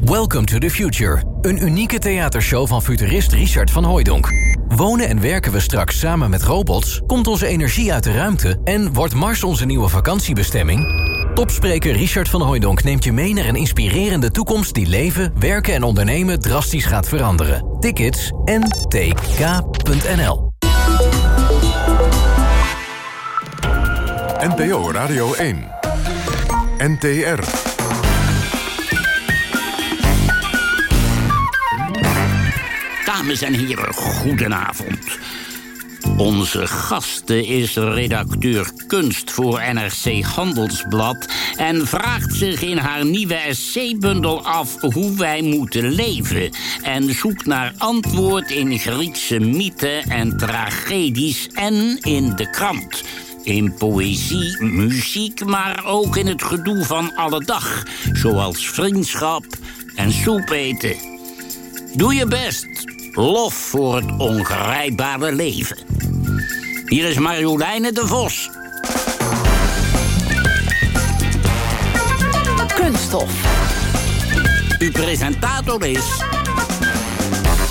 Welcome to the Future. Een unieke theatershow van futurist Richard van Hooijdonk. Wonen en werken we straks samen met robots? Komt onze energie uit de ruimte? En wordt Mars onze nieuwe vakantiebestemming? Topspreker Richard van Hooijdonk neemt je mee naar een inspirerende toekomst... die leven, werken en ondernemen drastisch gaat veranderen. Tickets ntk.nl NPO Radio 1. NTR. Dames en heren, goedenavond. Onze gasten is redacteur kunst voor NRC Handelsblad... en vraagt zich in haar nieuwe essaybundel af hoe wij moeten leven... en zoekt naar antwoord in Griekse mythen en tragedies en in de krant... In poëzie, muziek, maar ook in het gedoe van alle dag. Zoals vriendschap en soep eten. Doe je best. Lof voor het ongrijpbare leven. Hier is Marjoleine de Vos. Kunststof. Uw presentator is...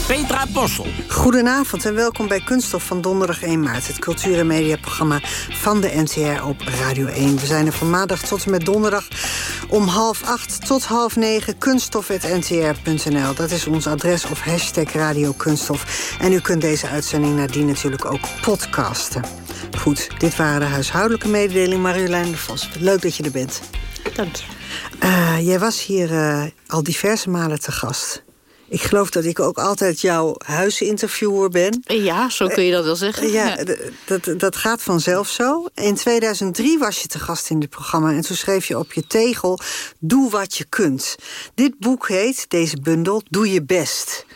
Petra Possel. Goedenavond en welkom bij Kunststof van donderdag 1 maart. Het cultuur- en mediaprogramma van de NTR op Radio 1. We zijn er van maandag tot en met donderdag om half acht tot half negen. Kunststof.ntr.nl. Dat is ons adres of hashtag Radio Kunststof. En u kunt deze uitzending nadien natuurlijk ook podcasten. Goed, dit waren de huishoudelijke mededelingen. Marjolein de Vos, leuk dat je er bent. Dank je. Uh, jij was hier uh, al diverse malen te gast. Ik geloof dat ik ook altijd jouw huisinterviewer ben. Ja, zo kun je dat wel zeggen. Ja, dat, dat gaat vanzelf zo. In 2003 was je te gast in dit programma... en toen schreef je op je tegel... Doe wat je kunt. Dit boek heet, deze bundel, Doe je best.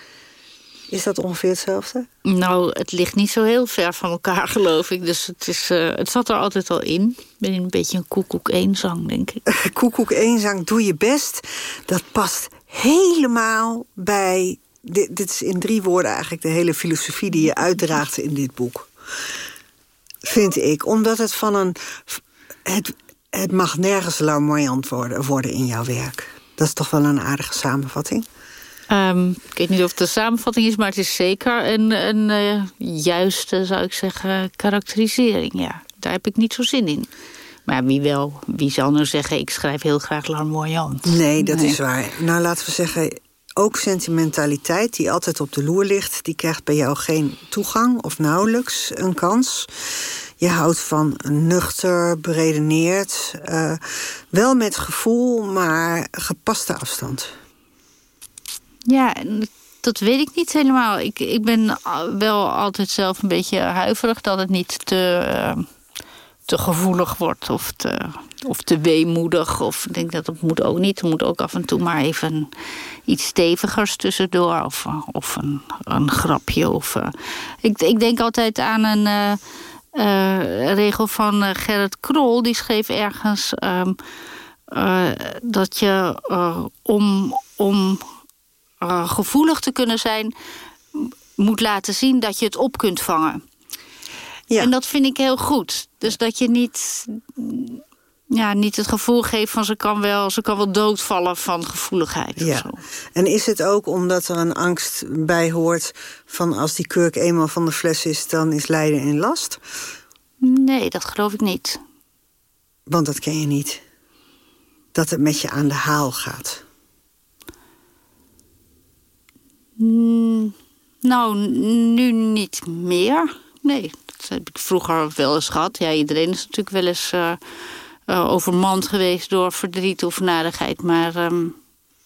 Is dat ongeveer hetzelfde? Nou, het ligt niet zo heel ver van elkaar, geloof ik. Dus het, is, uh, het zat er altijd al in. Ik ben een beetje een koekoek eenzang, denk ik. koekoek eenzang, doe je best. Dat past helemaal bij... Dit, dit is in drie woorden eigenlijk de hele filosofie die je uitdraagt in dit boek. Vind ik. Omdat het van een... Het, het mag nergens larmoyant worden, worden in jouw werk. Dat is toch wel een aardige samenvatting? Um, ik weet niet of het een samenvatting is, maar het is zeker een, een uh, juiste, zou ik zeggen, karakterisering. Ja, daar heb ik niet zo zin in. Maar wie wel, wie zal nou zeggen, ik schrijf heel graag larmoyant. Nee, dat nee. is waar. Nou, laten we zeggen, ook sentimentaliteit die altijd op de loer ligt... die krijgt bij jou geen toegang of nauwelijks een kans. Je houdt van nuchter, beredeneerd. Uh, wel met gevoel, maar gepaste afstand. Ja, dat weet ik niet helemaal. Ik, ik ben wel altijd zelf een beetje huiverig dat het niet te, uh, te gevoelig wordt of te, of te weemoedig. Of ik denk dat het moet ook niet. Er moet ook af en toe maar even iets stevigers tussendoor. Of, of een, een grapje. Of, uh, ik, ik denk altijd aan een uh, regel van Gerrit Krol. Die schreef ergens dat je om... om gevoelig te kunnen zijn... moet laten zien dat je het op kunt vangen. Ja. En dat vind ik heel goed. Dus dat je niet, ja, niet het gevoel geeft van ze kan wel, ze kan wel doodvallen van gevoeligheid. Ja. Of zo. En is het ook omdat er een angst bij hoort... van als die kurk eenmaal van de fles is, dan is lijden in last? Nee, dat geloof ik niet. Want dat ken je niet. Dat het met je aan de haal gaat. Mm, nou, nu niet meer. Nee, dat heb ik vroeger wel eens gehad. Ja, iedereen is natuurlijk wel eens uh, uh, overmand geweest door verdriet of nadigheid. Maar um,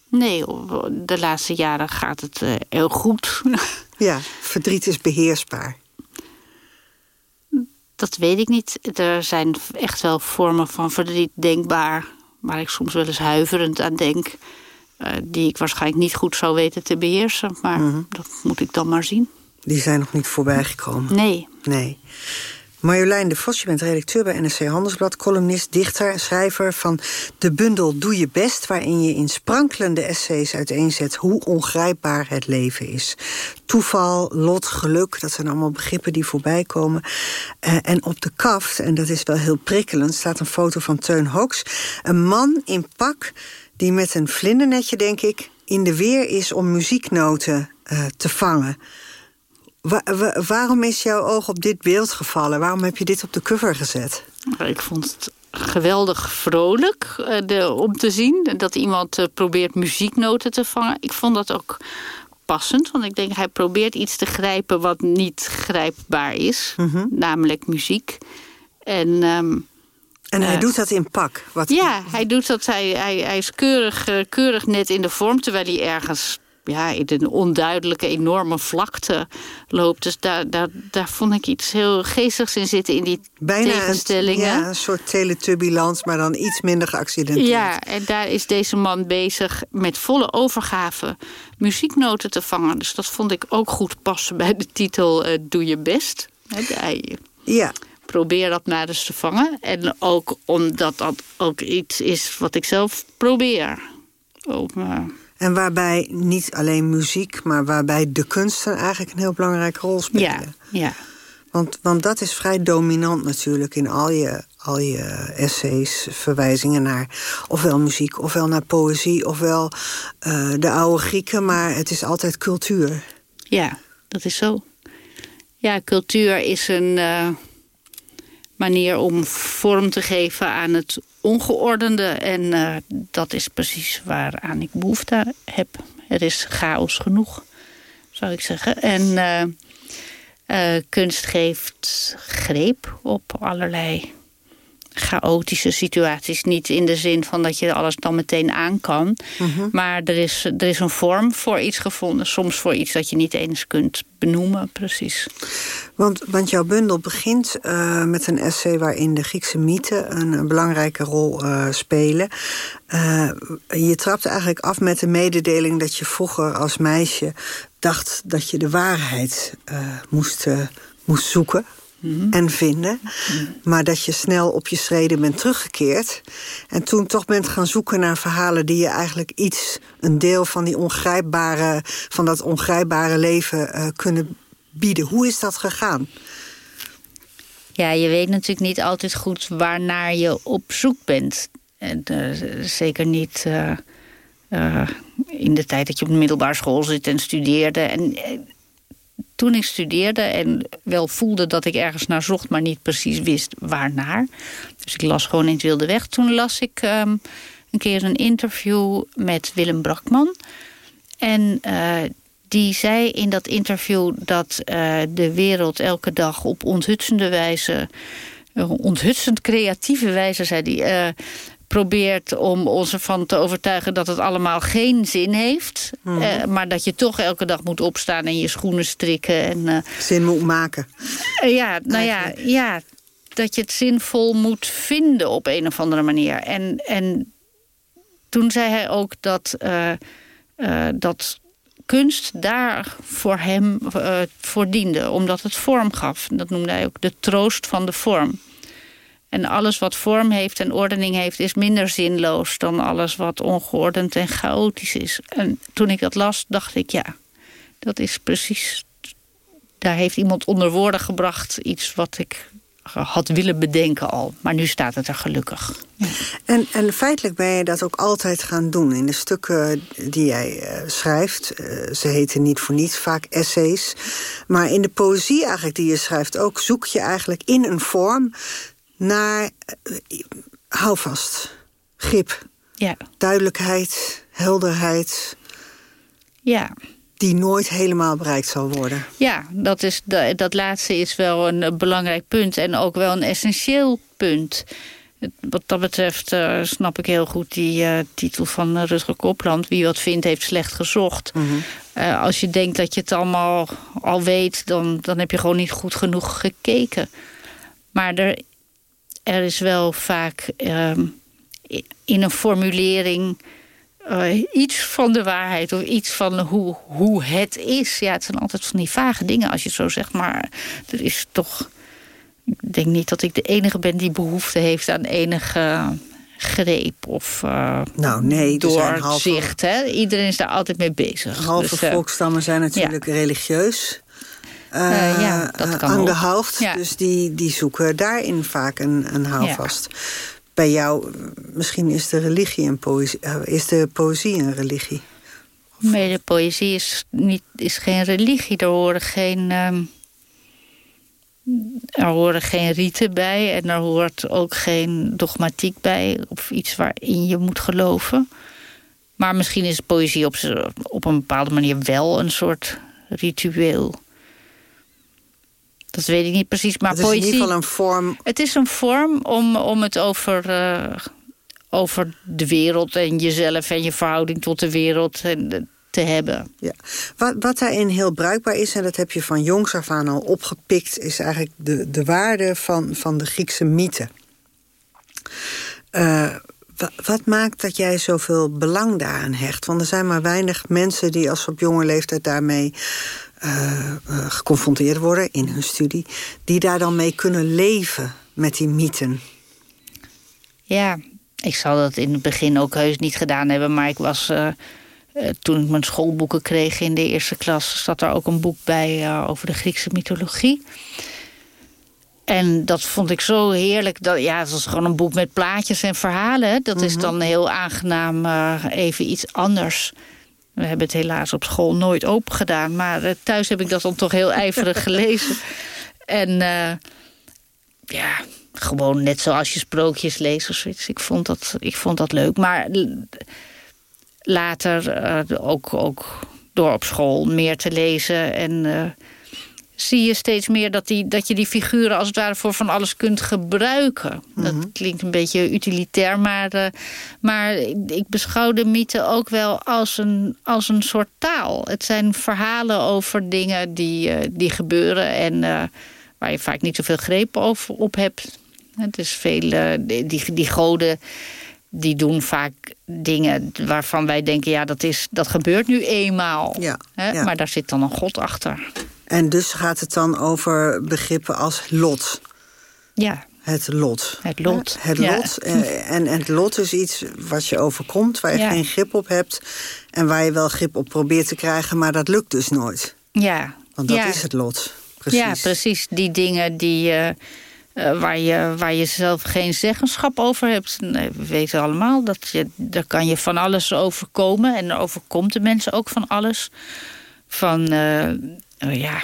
nee, de laatste jaren gaat het uh, heel goed. ja, verdriet is beheersbaar. Dat weet ik niet. Er zijn echt wel vormen van verdriet denkbaar... waar ik soms wel eens huiverend aan denk... Uh, die ik waarschijnlijk niet goed zou weten te beheersen. Maar mm -hmm. dat moet ik dan maar zien. Die zijn nog niet voorbijgekomen? Nee. Nee. Marjolein de Vos, je bent redacteur bij NRC Handelsblad... columnist, dichter en schrijver van de bundel Doe je best... waarin je in sprankelende essays uiteenzet hoe ongrijpbaar het leven is. Toeval, lot, geluk, dat zijn allemaal begrippen die voorbij komen. Uh, en op de kaft, en dat is wel heel prikkelend... staat een foto van Teun Hoeks. Een man in pak die met een vlindernetje, denk ik... in de weer is om muzieknoten uh, te vangen. Wa wa waarom is jouw oog op dit beeld gevallen? Waarom heb je dit op de cover gezet? Ik vond het geweldig vrolijk uh, de, om te zien. Dat iemand uh, probeert muzieknoten te vangen. Ik vond dat ook passend. Want ik denk, hij probeert iets te grijpen wat niet grijpbaar is. Mm -hmm. Namelijk muziek. En... Um, en hij uh, doet dat in pak? Wat ja, hij, doet dat, hij, hij, hij is keurig, keurig net in de vorm... terwijl hij ergens ja, in een onduidelijke, enorme vlakte loopt. Dus daar, daar, daar vond ik iets heel geestigs in zitten... in die Bijna tegenstellingen. Een, ja, een soort teletubbyland, maar dan iets minder geaccidenteerd. Ja, en daar is deze man bezig met volle overgave... muzieknoten te vangen. Dus dat vond ik ook goed passen bij de titel uh, Doe je best. Ja probeer dat maar eens te vangen. En ook omdat dat ook iets is wat ik zelf probeer. Uh... En waarbij niet alleen muziek, maar waarbij de kunsten eigenlijk een heel belangrijke rol spelen. Ja, ja. Want, want dat is vrij dominant natuurlijk in al je, al je essays, verwijzingen naar ofwel muziek, ofwel naar poëzie, ofwel uh, de oude Grieken, maar het is altijd cultuur. Ja, dat is zo. Ja, cultuur is een uh, manier om vorm te geven aan het ongeordende. En uh, dat is precies waaraan ik behoefte heb. Er is chaos genoeg, zou ik zeggen. En uh, kunst geeft greep op allerlei chaotische situaties. Niet in de zin van dat je alles dan meteen aan kan. Mhm. Maar er is, er is een vorm voor iets gevonden. Soms voor iets dat je niet eens kunt benoemen, precies. Want, want jouw bundel begint uh, met een essay waarin de Griekse mythen een, een belangrijke rol uh, spelen. Uh, je trapt eigenlijk af met de mededeling dat je vroeger als meisje dacht dat je de waarheid moest, moest zoeken. En vinden. Maar dat je snel op je schreden bent teruggekeerd. En toen toch bent gaan zoeken naar verhalen die je eigenlijk iets, een deel van, die ongrijpbare, van dat ongrijpbare leven uh, kunnen bieden. Hoe is dat gegaan? Ja, je weet natuurlijk niet altijd goed waarnaar je op zoek bent. En, uh, zeker niet uh, in de tijd dat je op de middelbare school zit en studeerde. En toen ik studeerde en wel voelde dat ik ergens naar zocht... maar niet precies wist waarnaar. Dus ik las gewoon in het wilde weg. Toen las ik um, een keer een interview met Willem Brakman. En uh, die zei in dat interview dat uh, de wereld elke dag op onthutsende wijze... Uh, onthutsend creatieve wijze, zei hij probeert om ons ervan te overtuigen dat het allemaal geen zin heeft. Mhm. Eh, maar dat je toch elke dag moet opstaan en je schoenen strikken. En, uh, zin moet maken. Uh, ja, nou ja, ja, dat je het zinvol moet vinden op een of andere manier. En, en toen zei hij ook dat, dat kunst daar voor hem voor diende. Omdat het vorm gaf. Dat noemde hij ook de troost van de vorm. En alles wat vorm heeft en ordening heeft... is minder zinloos dan alles wat ongeordend en chaotisch is. En toen ik dat las, dacht ik, ja, dat is precies... daar heeft iemand onder woorden gebracht iets wat ik had willen bedenken al. Maar nu staat het er gelukkig. En, en feitelijk ben je dat ook altijd gaan doen. In de stukken die jij uh, schrijft, uh, ze heten niet voor niets vaak essays... maar in de poëzie eigenlijk die je schrijft ook... zoek je eigenlijk in een vorm naar uh, houvast, grip, ja. duidelijkheid, helderheid. Ja. Die nooit helemaal bereikt zal worden. Ja, dat, is, dat, dat laatste is wel een belangrijk punt en ook wel een essentieel punt. Wat dat betreft uh, snap ik heel goed die uh, titel van Rutger Kopland. Wie wat vindt, heeft slecht gezocht. Mm -hmm. als je denkt dat je het allemaal al weet... Dan, dan heb je gewoon niet goed genoeg gekeken. Maar er er is wel vaak ehm, in een formulering uh, iets van de waarheid of iets van hoe, hoe het is. Ja, het zijn altijd van die vage dingen als je het zo zegt, maar er is toch. Ik denk niet dat ik de enige ben die behoefte heeft aan enige greep of uh, nou, nee, doorzicht. Halve... Iedereen is daar altijd mee bezig. Halve dus, uh, volkstammen zijn natuurlijk ja. religieus. Uh, ja, dat kan aan de. Ja. Dus die, die zoeken daarin vaak een, een houvast. Ja. Bij jou, misschien is de religie een poëzie, is de poëzie een religie? Nee, de poëzie is, niet, is geen religie. Er horen geen, um, er horen geen riten bij. En er hoort ook geen dogmatiek bij. Of iets waarin je moet geloven. Maar misschien is poëzie op, op een bepaalde manier wel een soort ritueel. Dat weet ik niet precies. Maar het is poëzie, in ieder geval een vorm. Het is een vorm om, om het over, uh, over de wereld en jezelf en je verhouding tot de wereld te hebben. Ja. Wat, wat daarin heel bruikbaar is, en dat heb je van jongs af aan al opgepikt, is eigenlijk de, de waarde van, van de Griekse mythe. Uh, wat maakt dat jij zoveel belang daaraan hecht? Want er zijn maar weinig mensen die als op jonge leeftijd daarmee uh, geconfronteerd worden in hun studie... die daar dan mee kunnen leven met die mythen. Ja, ik zal dat in het begin ook heus niet gedaan hebben... maar ik was... Uh, toen ik mijn schoolboeken kreeg in de eerste klas... zat er ook een boek bij over de Griekse mythologie. En dat vond ik zo heerlijk. Dat, ja, het was gewoon een boek met plaatjes en verhalen. Dat is mhm. dan heel aangenaam even iets anders We hebben het helaas op school nooit open gedaan. Maar eh, thuis heb ik dat dan toch heel ijverig gelezen. En uh, ja, gewoon net zoals je sprookjes leest of zoiets. Ik vond dat, ik vond dat leuk. Maar later uh, ook, ook door op school meer te lezen en zie je steeds meer dat, die, dat je die figuren als het ware voor van alles kunt gebruiken. Dat Mhm. klinkt een beetje utilitair, maar, uh, maar ik beschouw de mythe ook wel als een, als een soort taal. Het zijn verhalen over dingen die, uh, die gebeuren en uh, waar je vaak niet zoveel greep over, op hebt. Het is veel, die, die goden die doen vaak dingen waarvan wij denken... ja, dat, is, dat gebeurt nu eenmaal. Ja, hè? ja. Maar daar zit dan een god achter. En dus gaat het dan over begrippen als lot. Ja. Het lot. Het lot. Het ja. lot. En, en het lot is iets wat je overkomt, waar je Ja. geen grip op hebt. En waar je wel grip op probeert te krijgen, maar dat lukt dus nooit. Ja. Want dat ja. is het lot. Precies. Ja, precies. Die dingen die, uh, uh, waar, je, waar je zelf geen zeggenschap over hebt. Nee, we weten allemaal dat je, daar kan je van alles overkomen. En er overkomt de mensen ook van alles. Van uh, ja,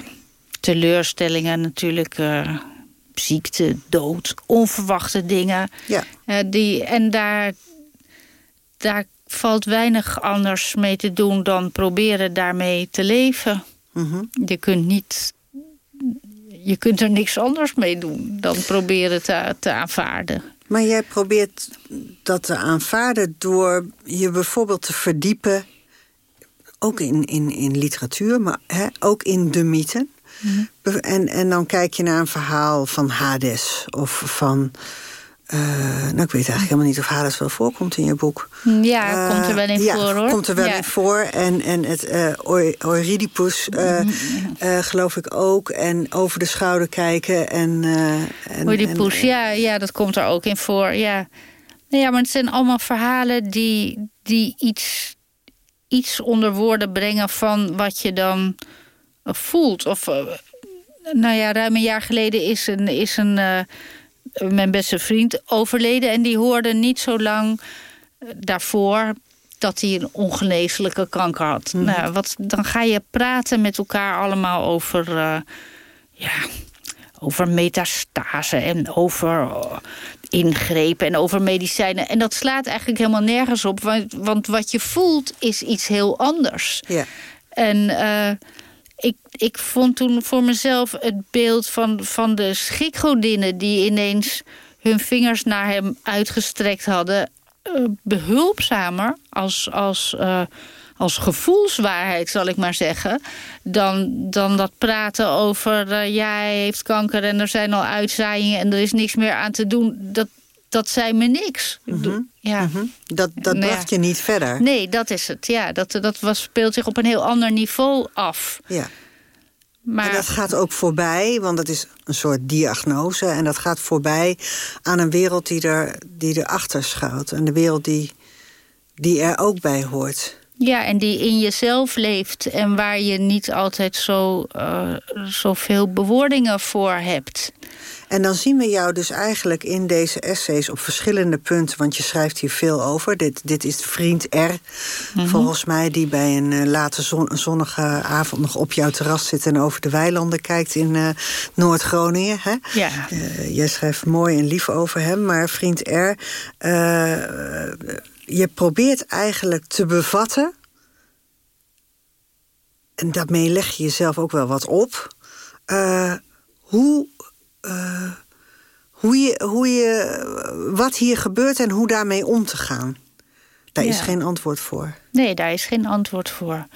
teleurstellingen natuurlijk. uh, ziekte, dood, onverwachte dingen. Ja. Uh, die, en daar, daar valt weinig anders mee te doen dan proberen daarmee te leven. Mm -hmm. Je kunt niet. Je kunt er niks anders mee doen dan proberen te, te aanvaarden. Maar jij probeert dat te aanvaarden door je bijvoorbeeld te verdiepen. Ook in, in, in literatuur, maar hè, ook in de mythen. Mm -hmm. en, en dan kijk je naar een verhaal van Hades of van. Uh, nou, ik weet eigenlijk helemaal niet of Hades wel voorkomt in je boek. Ja, uh, komt er wel in ja, voor hoor. komt er wel ja. in voor. En, en het uh, geloof ik ook. En over de schouder kijken. En, en, Oedipus, ja, ja, dat komt er ook in voor. Ja, ja maar het zijn allemaal verhalen die, die iets, iets onder woorden brengen van wat je dan voelt. Of, nou ja, ruim een jaar geleden is een. Is een mijn beste vriend overleden. En die hoorde niet zo lang daarvoor dat hij een ongeneeslijke kanker had. Mhm. Mm. Nou, wat, dan ga je praten met elkaar allemaal over... Uh, ja, over metastase en over ingrepen en over medicijnen. En dat slaat eigenlijk helemaal nergens op. Want, want wat je voelt is iets heel anders. Ja. En... Uh, ik, ik vond toen voor mezelf het beeld van, van de schikgodinnen... die ineens hun vingers naar hem uitgestrekt hadden... Uh, behulpzamer als, als, uh, als gevoelswaarheid, zal ik maar zeggen... dan, dan dat praten over... Uh, ja, hij heeft kanker en er zijn al uitzaaiingen... en er is niks meer aan te doen. Dat, dat zei me niks. Mm -hmm. ja. Mm -hmm. Dat, dat nou, bracht je niet verder. Nee, dat is het. Ja, dat, dat was, speelt zich op een heel ander niveau af. Ja. Maar... En dat gaat ook voorbij, want dat is een soort diagnose... en dat gaat voorbij aan een wereld die, er, die erachter schuilt. En de wereld die, die er ook bij hoort. Ja, en die in jezelf leeft en waar je niet altijd zo, uh, zoveel bewoordingen voor hebt. En dan zien we jou dus eigenlijk in deze essays op verschillende punten... want je schrijft hier veel over. Dit, dit is vriend R, mm -hmm. volgens mij... die bij een uh, late zon, zonnige avond nog op jouw terras zit... en over de weilanden kijkt in uh, Noord-Groningen. Ja. Uh, jij schrijft mooi en lief over hem, maar vriend R... je probeert eigenlijk te bevatten... en daarmee leg je jezelf ook wel wat op... hoe uh, hoe je, hoe je, wat hier gebeurt en hoe daarmee om te gaan. Daar ja. is geen antwoord voor. Nee, daar is geen antwoord voor.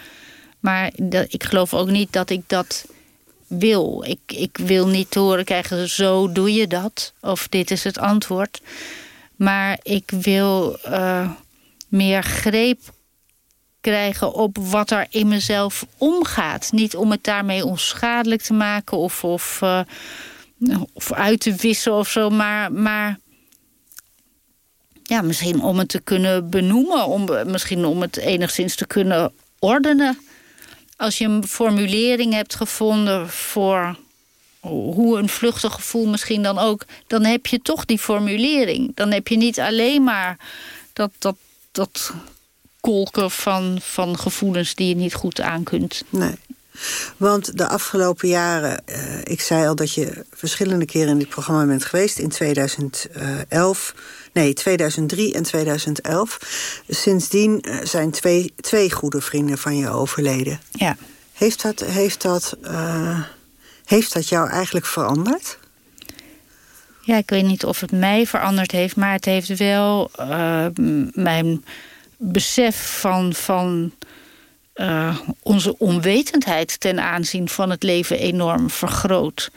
Maar dat, ik geloof ook niet dat ik dat wil. Ik, ik wil niet horen krijgen, zo doe je dat. Of dit is het antwoord. Maar ik wil uh, meer greep krijgen op wat er in mezelf omgaat. Niet om het daarmee onschadelijk te maken of... of uh, of uit te wissen of zo, maar, maar ja, misschien om het te kunnen benoemen, om, misschien om het enigszins te kunnen ordenen. Als je een formulering hebt gevonden voor hoe een vluchtig gevoel misschien dan ook, dan heb je toch die formulering. Dan heb je niet alleen maar dat, dat, dat kolken van, van gevoelens die je niet goed aan kunt. Nee. Want de afgelopen jaren, eh, ik zei al dat je verschillende keren in dit programma bent geweest. In 2011, nee, 2003 en 2011. Sindsdien eh, zijn twee, twee goede vrienden van je overleden. Ja. Heeft dat, heeft dat, eh, heeft dat jou eigenlijk veranderd? Ja, ik weet niet of het mij veranderd heeft, maar het heeft wel uh, mijn besef van, van uh, onze onwetendheid ten aanzien van het leven enorm vergroot.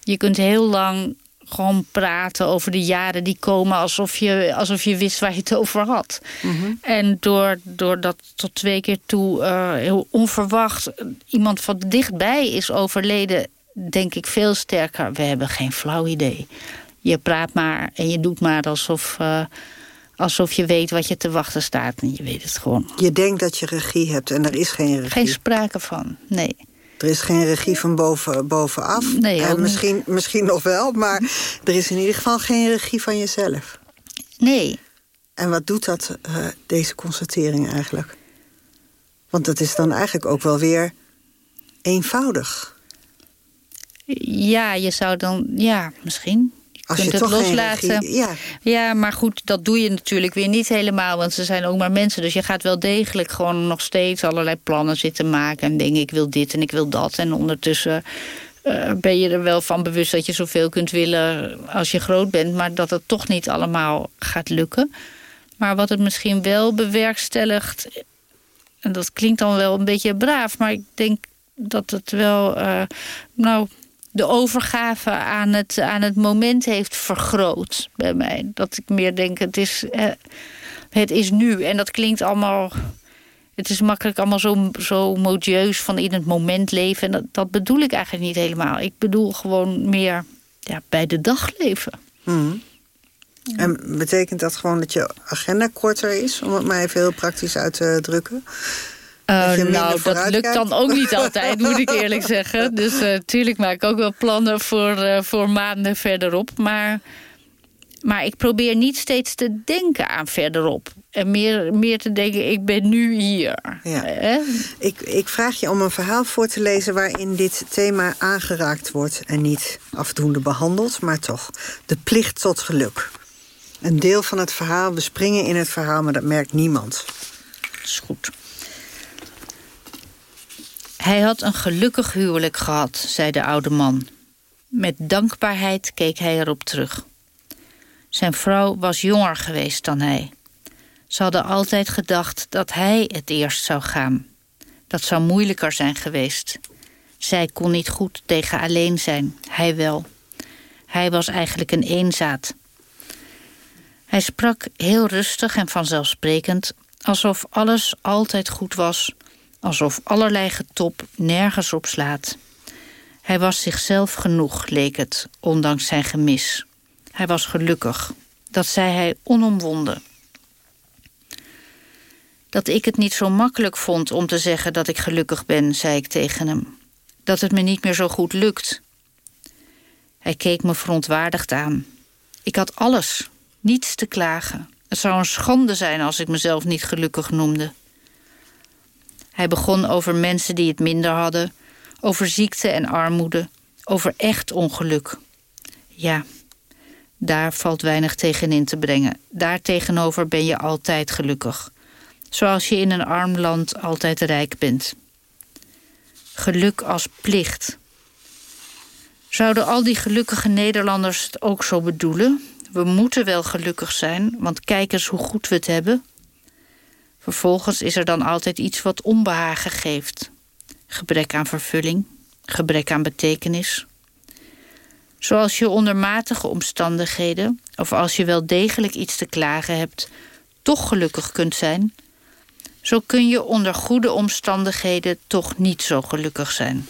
Je kunt heel lang gewoon praten over de jaren die komen alsof je, alsof je wist waar je het over had. Mm -hmm. En door, door dat tot twee keer toe uh, heel onverwacht iemand van dichtbij is overleden, denk ik veel sterker. We hebben geen flauw idee. Je praat maar en je doet maar alsof, uh, alsof je weet wat je te wachten staat. En je weet het gewoon. Je denkt dat je regie hebt en er is geen regie. Geen sprake van, nee. Er is geen regie van boven, bovenaf. Nee, uh, misschien, misschien nog wel, maar er is in ieder geval geen regie van jezelf. Nee. En wat doet dat, uh, deze constatering eigenlijk? Want dat is dan eigenlijk ook wel weer eenvoudig. Ja, je zou dan... Ja, misschien. Als kunt je het loslaten. Ja. ja, maar goed, dat doe je natuurlijk weer niet helemaal. Want ze zijn ook maar mensen. Dus je gaat wel degelijk gewoon nog steeds allerlei plannen zitten maken. En denken, ik wil dit en ik wil dat. En ondertussen uh, ben je er wel van bewust dat je zoveel kunt willen als je groot bent. Maar dat het toch niet allemaal gaat lukken. Maar wat het misschien wel bewerkstelligt... en dat klinkt dan wel een beetje braaf... maar ik denk dat het wel... Uh, nou de overgave aan het, aan het moment heeft vergroot bij mij. Dat ik meer denk, het is, eh, het is nu. En dat klinkt allemaal... Het is makkelijk allemaal zo, zo modieus van in het moment leven. En dat, dat bedoel ik eigenlijk niet helemaal. Ik bedoel gewoon meer ja, bij de dag leven. Mm. Ja. En betekent dat gewoon dat je agenda korter is? Om het maar even heel praktisch uit te drukken? Uh, nou, dat lukt dan ook niet altijd, moet ik eerlijk zeggen. Dus natuurlijk uh, maak ik ook wel plannen voor, uh, voor maanden verderop. Maar, maar ik probeer niet steeds te denken aan verderop. En meer, meer te denken, ik ben nu hier. Ja. Ik, ik vraag je om een verhaal voor te lezen... waarin dit thema aangeraakt wordt en niet afdoende behandeld... maar toch, de plicht tot geluk. Een deel van het verhaal, we springen in het verhaal... maar dat merkt niemand. Dat is goed. Hij had een gelukkig huwelijk gehad, zei de oude man. Met dankbaarheid keek hij erop terug. Zijn vrouw was jonger geweest dan hij. Ze hadden altijd gedacht dat hij het eerst zou gaan. Dat zou moeilijker zijn geweest. Zij kon niet goed tegen alleen zijn, hij wel. Hij was eigenlijk een eenzaad. Hij sprak heel rustig en vanzelfsprekend... alsof alles altijd goed was alsof allerlei getop nergens op slaat. Hij was zichzelf genoeg, leek het, ondanks zijn gemis. Hij was gelukkig. Dat zei hij onomwonden. Dat ik het niet zo makkelijk vond om te zeggen dat ik gelukkig ben, zei ik tegen hem. Dat het me niet meer zo goed lukt. Hij keek me verontwaardigd aan. Ik had alles, niets te klagen. Het zou een schande zijn als ik mezelf niet gelukkig noemde. Hij begon over mensen die het minder hadden, over ziekte en armoede, over echt ongeluk. Ja, daar valt weinig tegen in te brengen. Daartegenover ben je altijd gelukkig. Zoals je in een arm land altijd rijk bent. Geluk als plicht. Zouden al die gelukkige Nederlanders het ook zo bedoelen? We moeten wel gelukkig zijn, want kijk eens hoe goed we het hebben. Vervolgens is er dan altijd iets wat onbehagen geeft. Gebrek aan vervulling, gebrek aan betekenis. Zoals je onder matige omstandigheden... of als je wel degelijk iets te klagen hebt... toch gelukkig kunt zijn... zo kun je onder goede omstandigheden toch niet zo gelukkig zijn.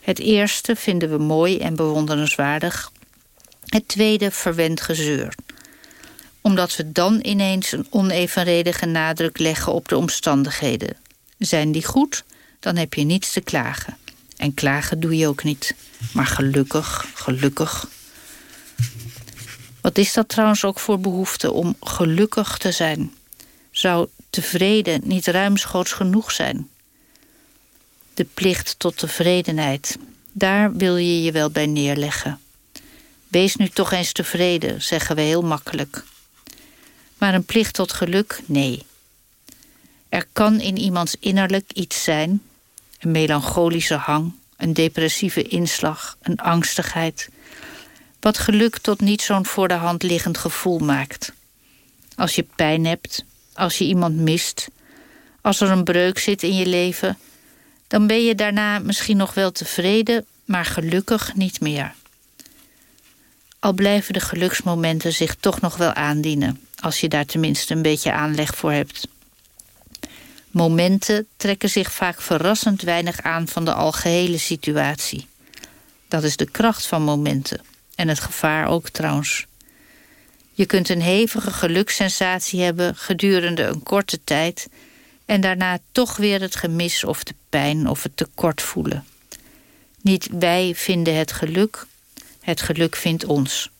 Het eerste vinden we mooi en bewonderenswaardig. Het tweede verwend gezeur omdat we dan ineens een onevenredige nadruk leggen op de omstandigheden. Zijn die goed, dan heb je niets te klagen. En klagen doe je ook niet. Maar gelukkig, gelukkig. Wat is dat trouwens ook voor behoefte om gelukkig te zijn? Zou tevreden niet ruimschoots genoeg zijn. De plicht tot tevredenheid, daar wil je je wel bij neerleggen. Wees nu toch eens tevreden, zeggen we heel makkelijk. Maar een plicht tot geluk, nee. Er kan in iemands innerlijk iets zijn, een melancholische hang, een depressieve inslag, een angstigheid, wat geluk tot niet zo'n voor de hand liggend gevoel maakt. Als je pijn hebt, als je iemand mist, als er een breuk zit in je leven, dan ben je daarna misschien nog wel tevreden, maar gelukkig niet meer. Al blijven de geluksmomenten zich toch nog wel aandienen, als je daar tenminste een beetje aanleg voor hebt. Momenten trekken zich vaak verrassend weinig aan van de algehele situatie. Dat is de kracht van momenten. En het gevaar ook trouwens. Je kunt een hevige gelukssensatie hebben gedurende een korte tijd en daarna toch weer het gemis of de pijn of het tekort voelen. Niet wij vinden het geluk, het geluk vindt ons.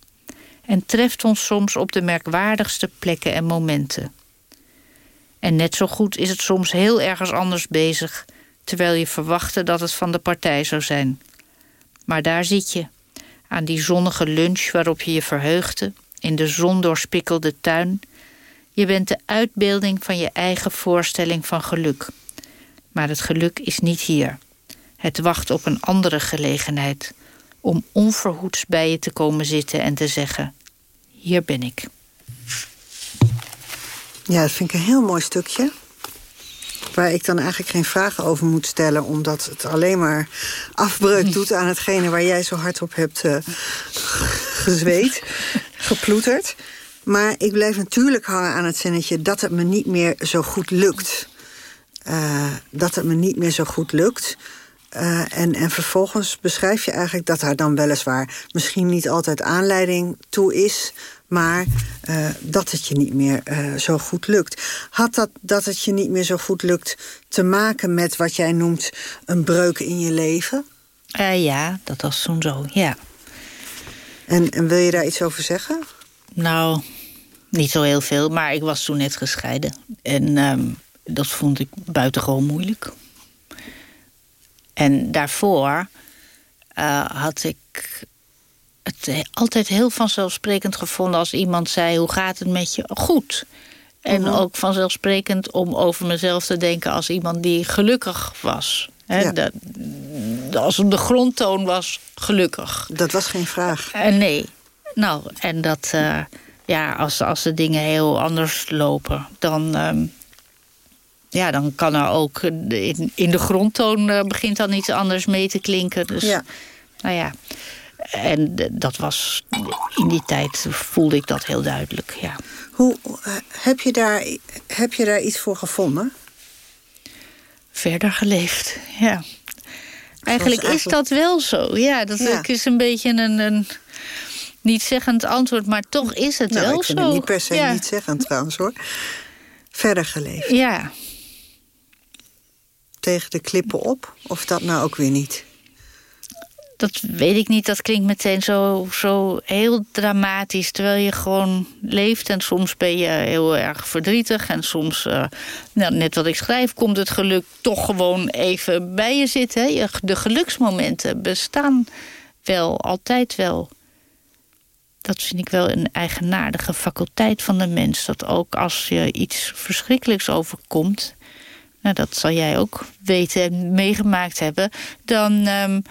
En treft ons soms op de merkwaardigste plekken en momenten. En net zo goed is het soms heel ergens anders bezig, terwijl je verwachtte dat het van de partij zou zijn. Maar daar zit je, aan die zonnige lunch waarop je je verheugde, in de zon doorspikkelde tuin. Je bent de uitbeelding van je eigen voorstelling van geluk. Maar het geluk is niet hier. Het wacht op een andere gelegenheid om onverhoeds bij je te komen zitten en te zeggen: Hier ben ik. Ja, dat vind ik een heel mooi stukje. Waar ik dan eigenlijk geen vragen over moet stellen, omdat het alleen maar afbreuk doet aan hetgene waar jij zo hard op hebt uh, gezweet, geploeterd. Maar ik blijf natuurlijk hangen aan het zinnetje dat het me niet meer zo goed lukt. Uh, dat het me niet meer zo goed lukt. Uh, en, en vervolgens beschrijf je eigenlijk dat daar dan weliswaar misschien niet altijd aanleiding toe is, maar uh, dat het je niet meer uh, zo goed lukt. Had dat dat het je niet meer zo goed lukt te maken met wat jij noemt een breuk in je leven? ja, dat was toen zo, ja. En, en wil je daar iets over zeggen? Nou, niet zo heel veel, maar ik was toen net gescheiden. En um, dat vond ik buitengewoon moeilijk. En daarvoor uh, had ik het altijd heel vanzelfsprekend gevonden als iemand zei: Hoe gaat het met je? Goed. En uh -huh. ook vanzelfsprekend om over mezelf te denken als iemand die gelukkig was. He, ja. dat, als de grondtoon was, gelukkig. Dat was geen vraag. Uh, nee. Nou, en dat, uh, ja, als, als de dingen heel anders lopen, dan, um, ja, dan kan er ook in, in de grondtoon uh, begint dan iets anders mee te klinken. Dus, ja. nou ja. En dat was, in die tijd voelde ik dat heel duidelijk, ja. Hoe, uh, heb, je daar, heb je daar iets voor gevonden? Verder geleefd, ja. Eigenlijk, eigenlijk, is dat wel zo. Ja, dat ja. is een beetje een, een niet zeggend antwoord, maar toch is het nou, wel ik vind zo. Het niet per se ja. niet zeggend trouwens hoor. Verder geleefd. Ja. Tegen de klippen op? Of dat nou ook weer niet? dat weet ik niet. Dat klinkt meteen zo, zo heel dramatisch. Terwijl je gewoon leeft. En soms ben je heel erg verdrietig. En soms, uh, nou, net wat ik schrijf, komt het geluk toch gewoon even bij je zitten. De geluksmomenten bestaan wel, altijd wel. Dat vind ik wel een eigenaardige faculteit van de mens. Dat ook als je iets verschrikkelijks overkomt... Nou, dat zal jij ook weten en meegemaakt hebben... dan... Um,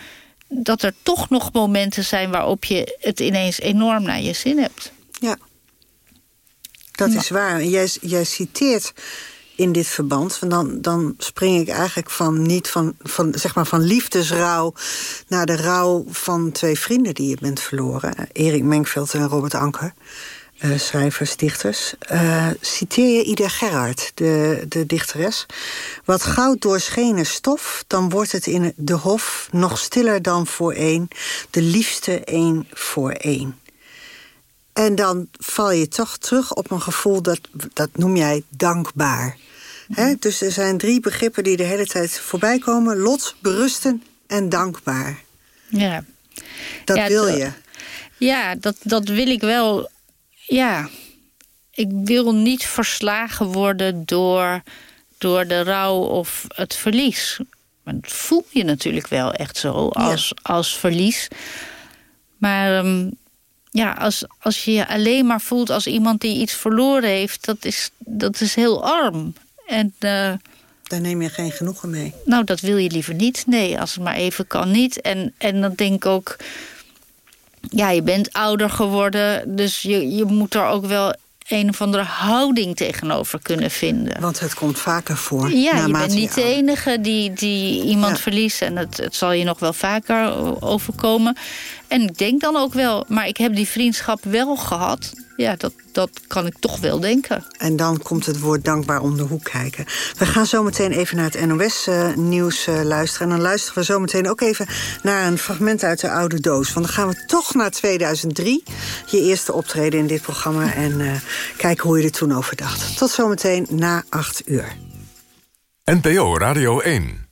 dat er toch nog momenten zijn waarop je het ineens enorm naar je zin hebt. Ja, dat is waar. Jij, jij citeert in dit verband, dan, dan spring ik eigenlijk van niet van, van, zeg maar van liefdesrouw naar de rouw van twee vrienden die je bent verloren. Erik Menkveld en Robert Anker. Uh, schrijvers, dichters. Uh, citeer je Ida Gerhard, de, de dichteres. Wat goud doorschenen stof, dan wordt het in de hof nog stiller dan voor één. De liefste één voor één. En dan val je toch terug op een gevoel, dat, dat noem jij dankbaar. He, dus er zijn drie begrippen die de hele tijd voorbij komen. Lot, berusten en dankbaar. Ja. Dat ja, wil je. Ja, dat, dat wil ik wel ja, ik wil niet verslagen worden door, door de rouw of het verlies. Maar dat voel je natuurlijk wel echt zo als, als verlies. Maar ehm, ja, als, als je je alleen maar voelt als iemand die iets verloren heeft... dat is, dat is heel arm. En... Uh, daar neem je geen genoegen mee. Nou, dat wil je liever niet. Nee, als het maar even kan niet. En, en dan denk ik ook... Ja, je bent ouder geworden, dus je, je moet er ook wel een of andere houding tegenover kunnen vinden. Want het komt vaker voor. Ja, je bent niet de enige die, die iemand verliest. En het, het zal je nog wel vaker overkomen. En ik denk dan ook wel, maar ik heb die vriendschap wel gehad. Ja, dat, dat kan ik toch wel denken. En dan komt het woord dankbaar om de hoek kijken. We gaan zo meteen even naar het NOS-nieuws uh, luisteren. En dan luisteren we zo meteen ook even naar een fragment uit de oude doos. Want dan gaan we toch naar 2003. Je eerste optreden in dit programma. En uh, kijken hoe je er toen over dacht. Tot zometeen na 8 uur. NPO Radio 1.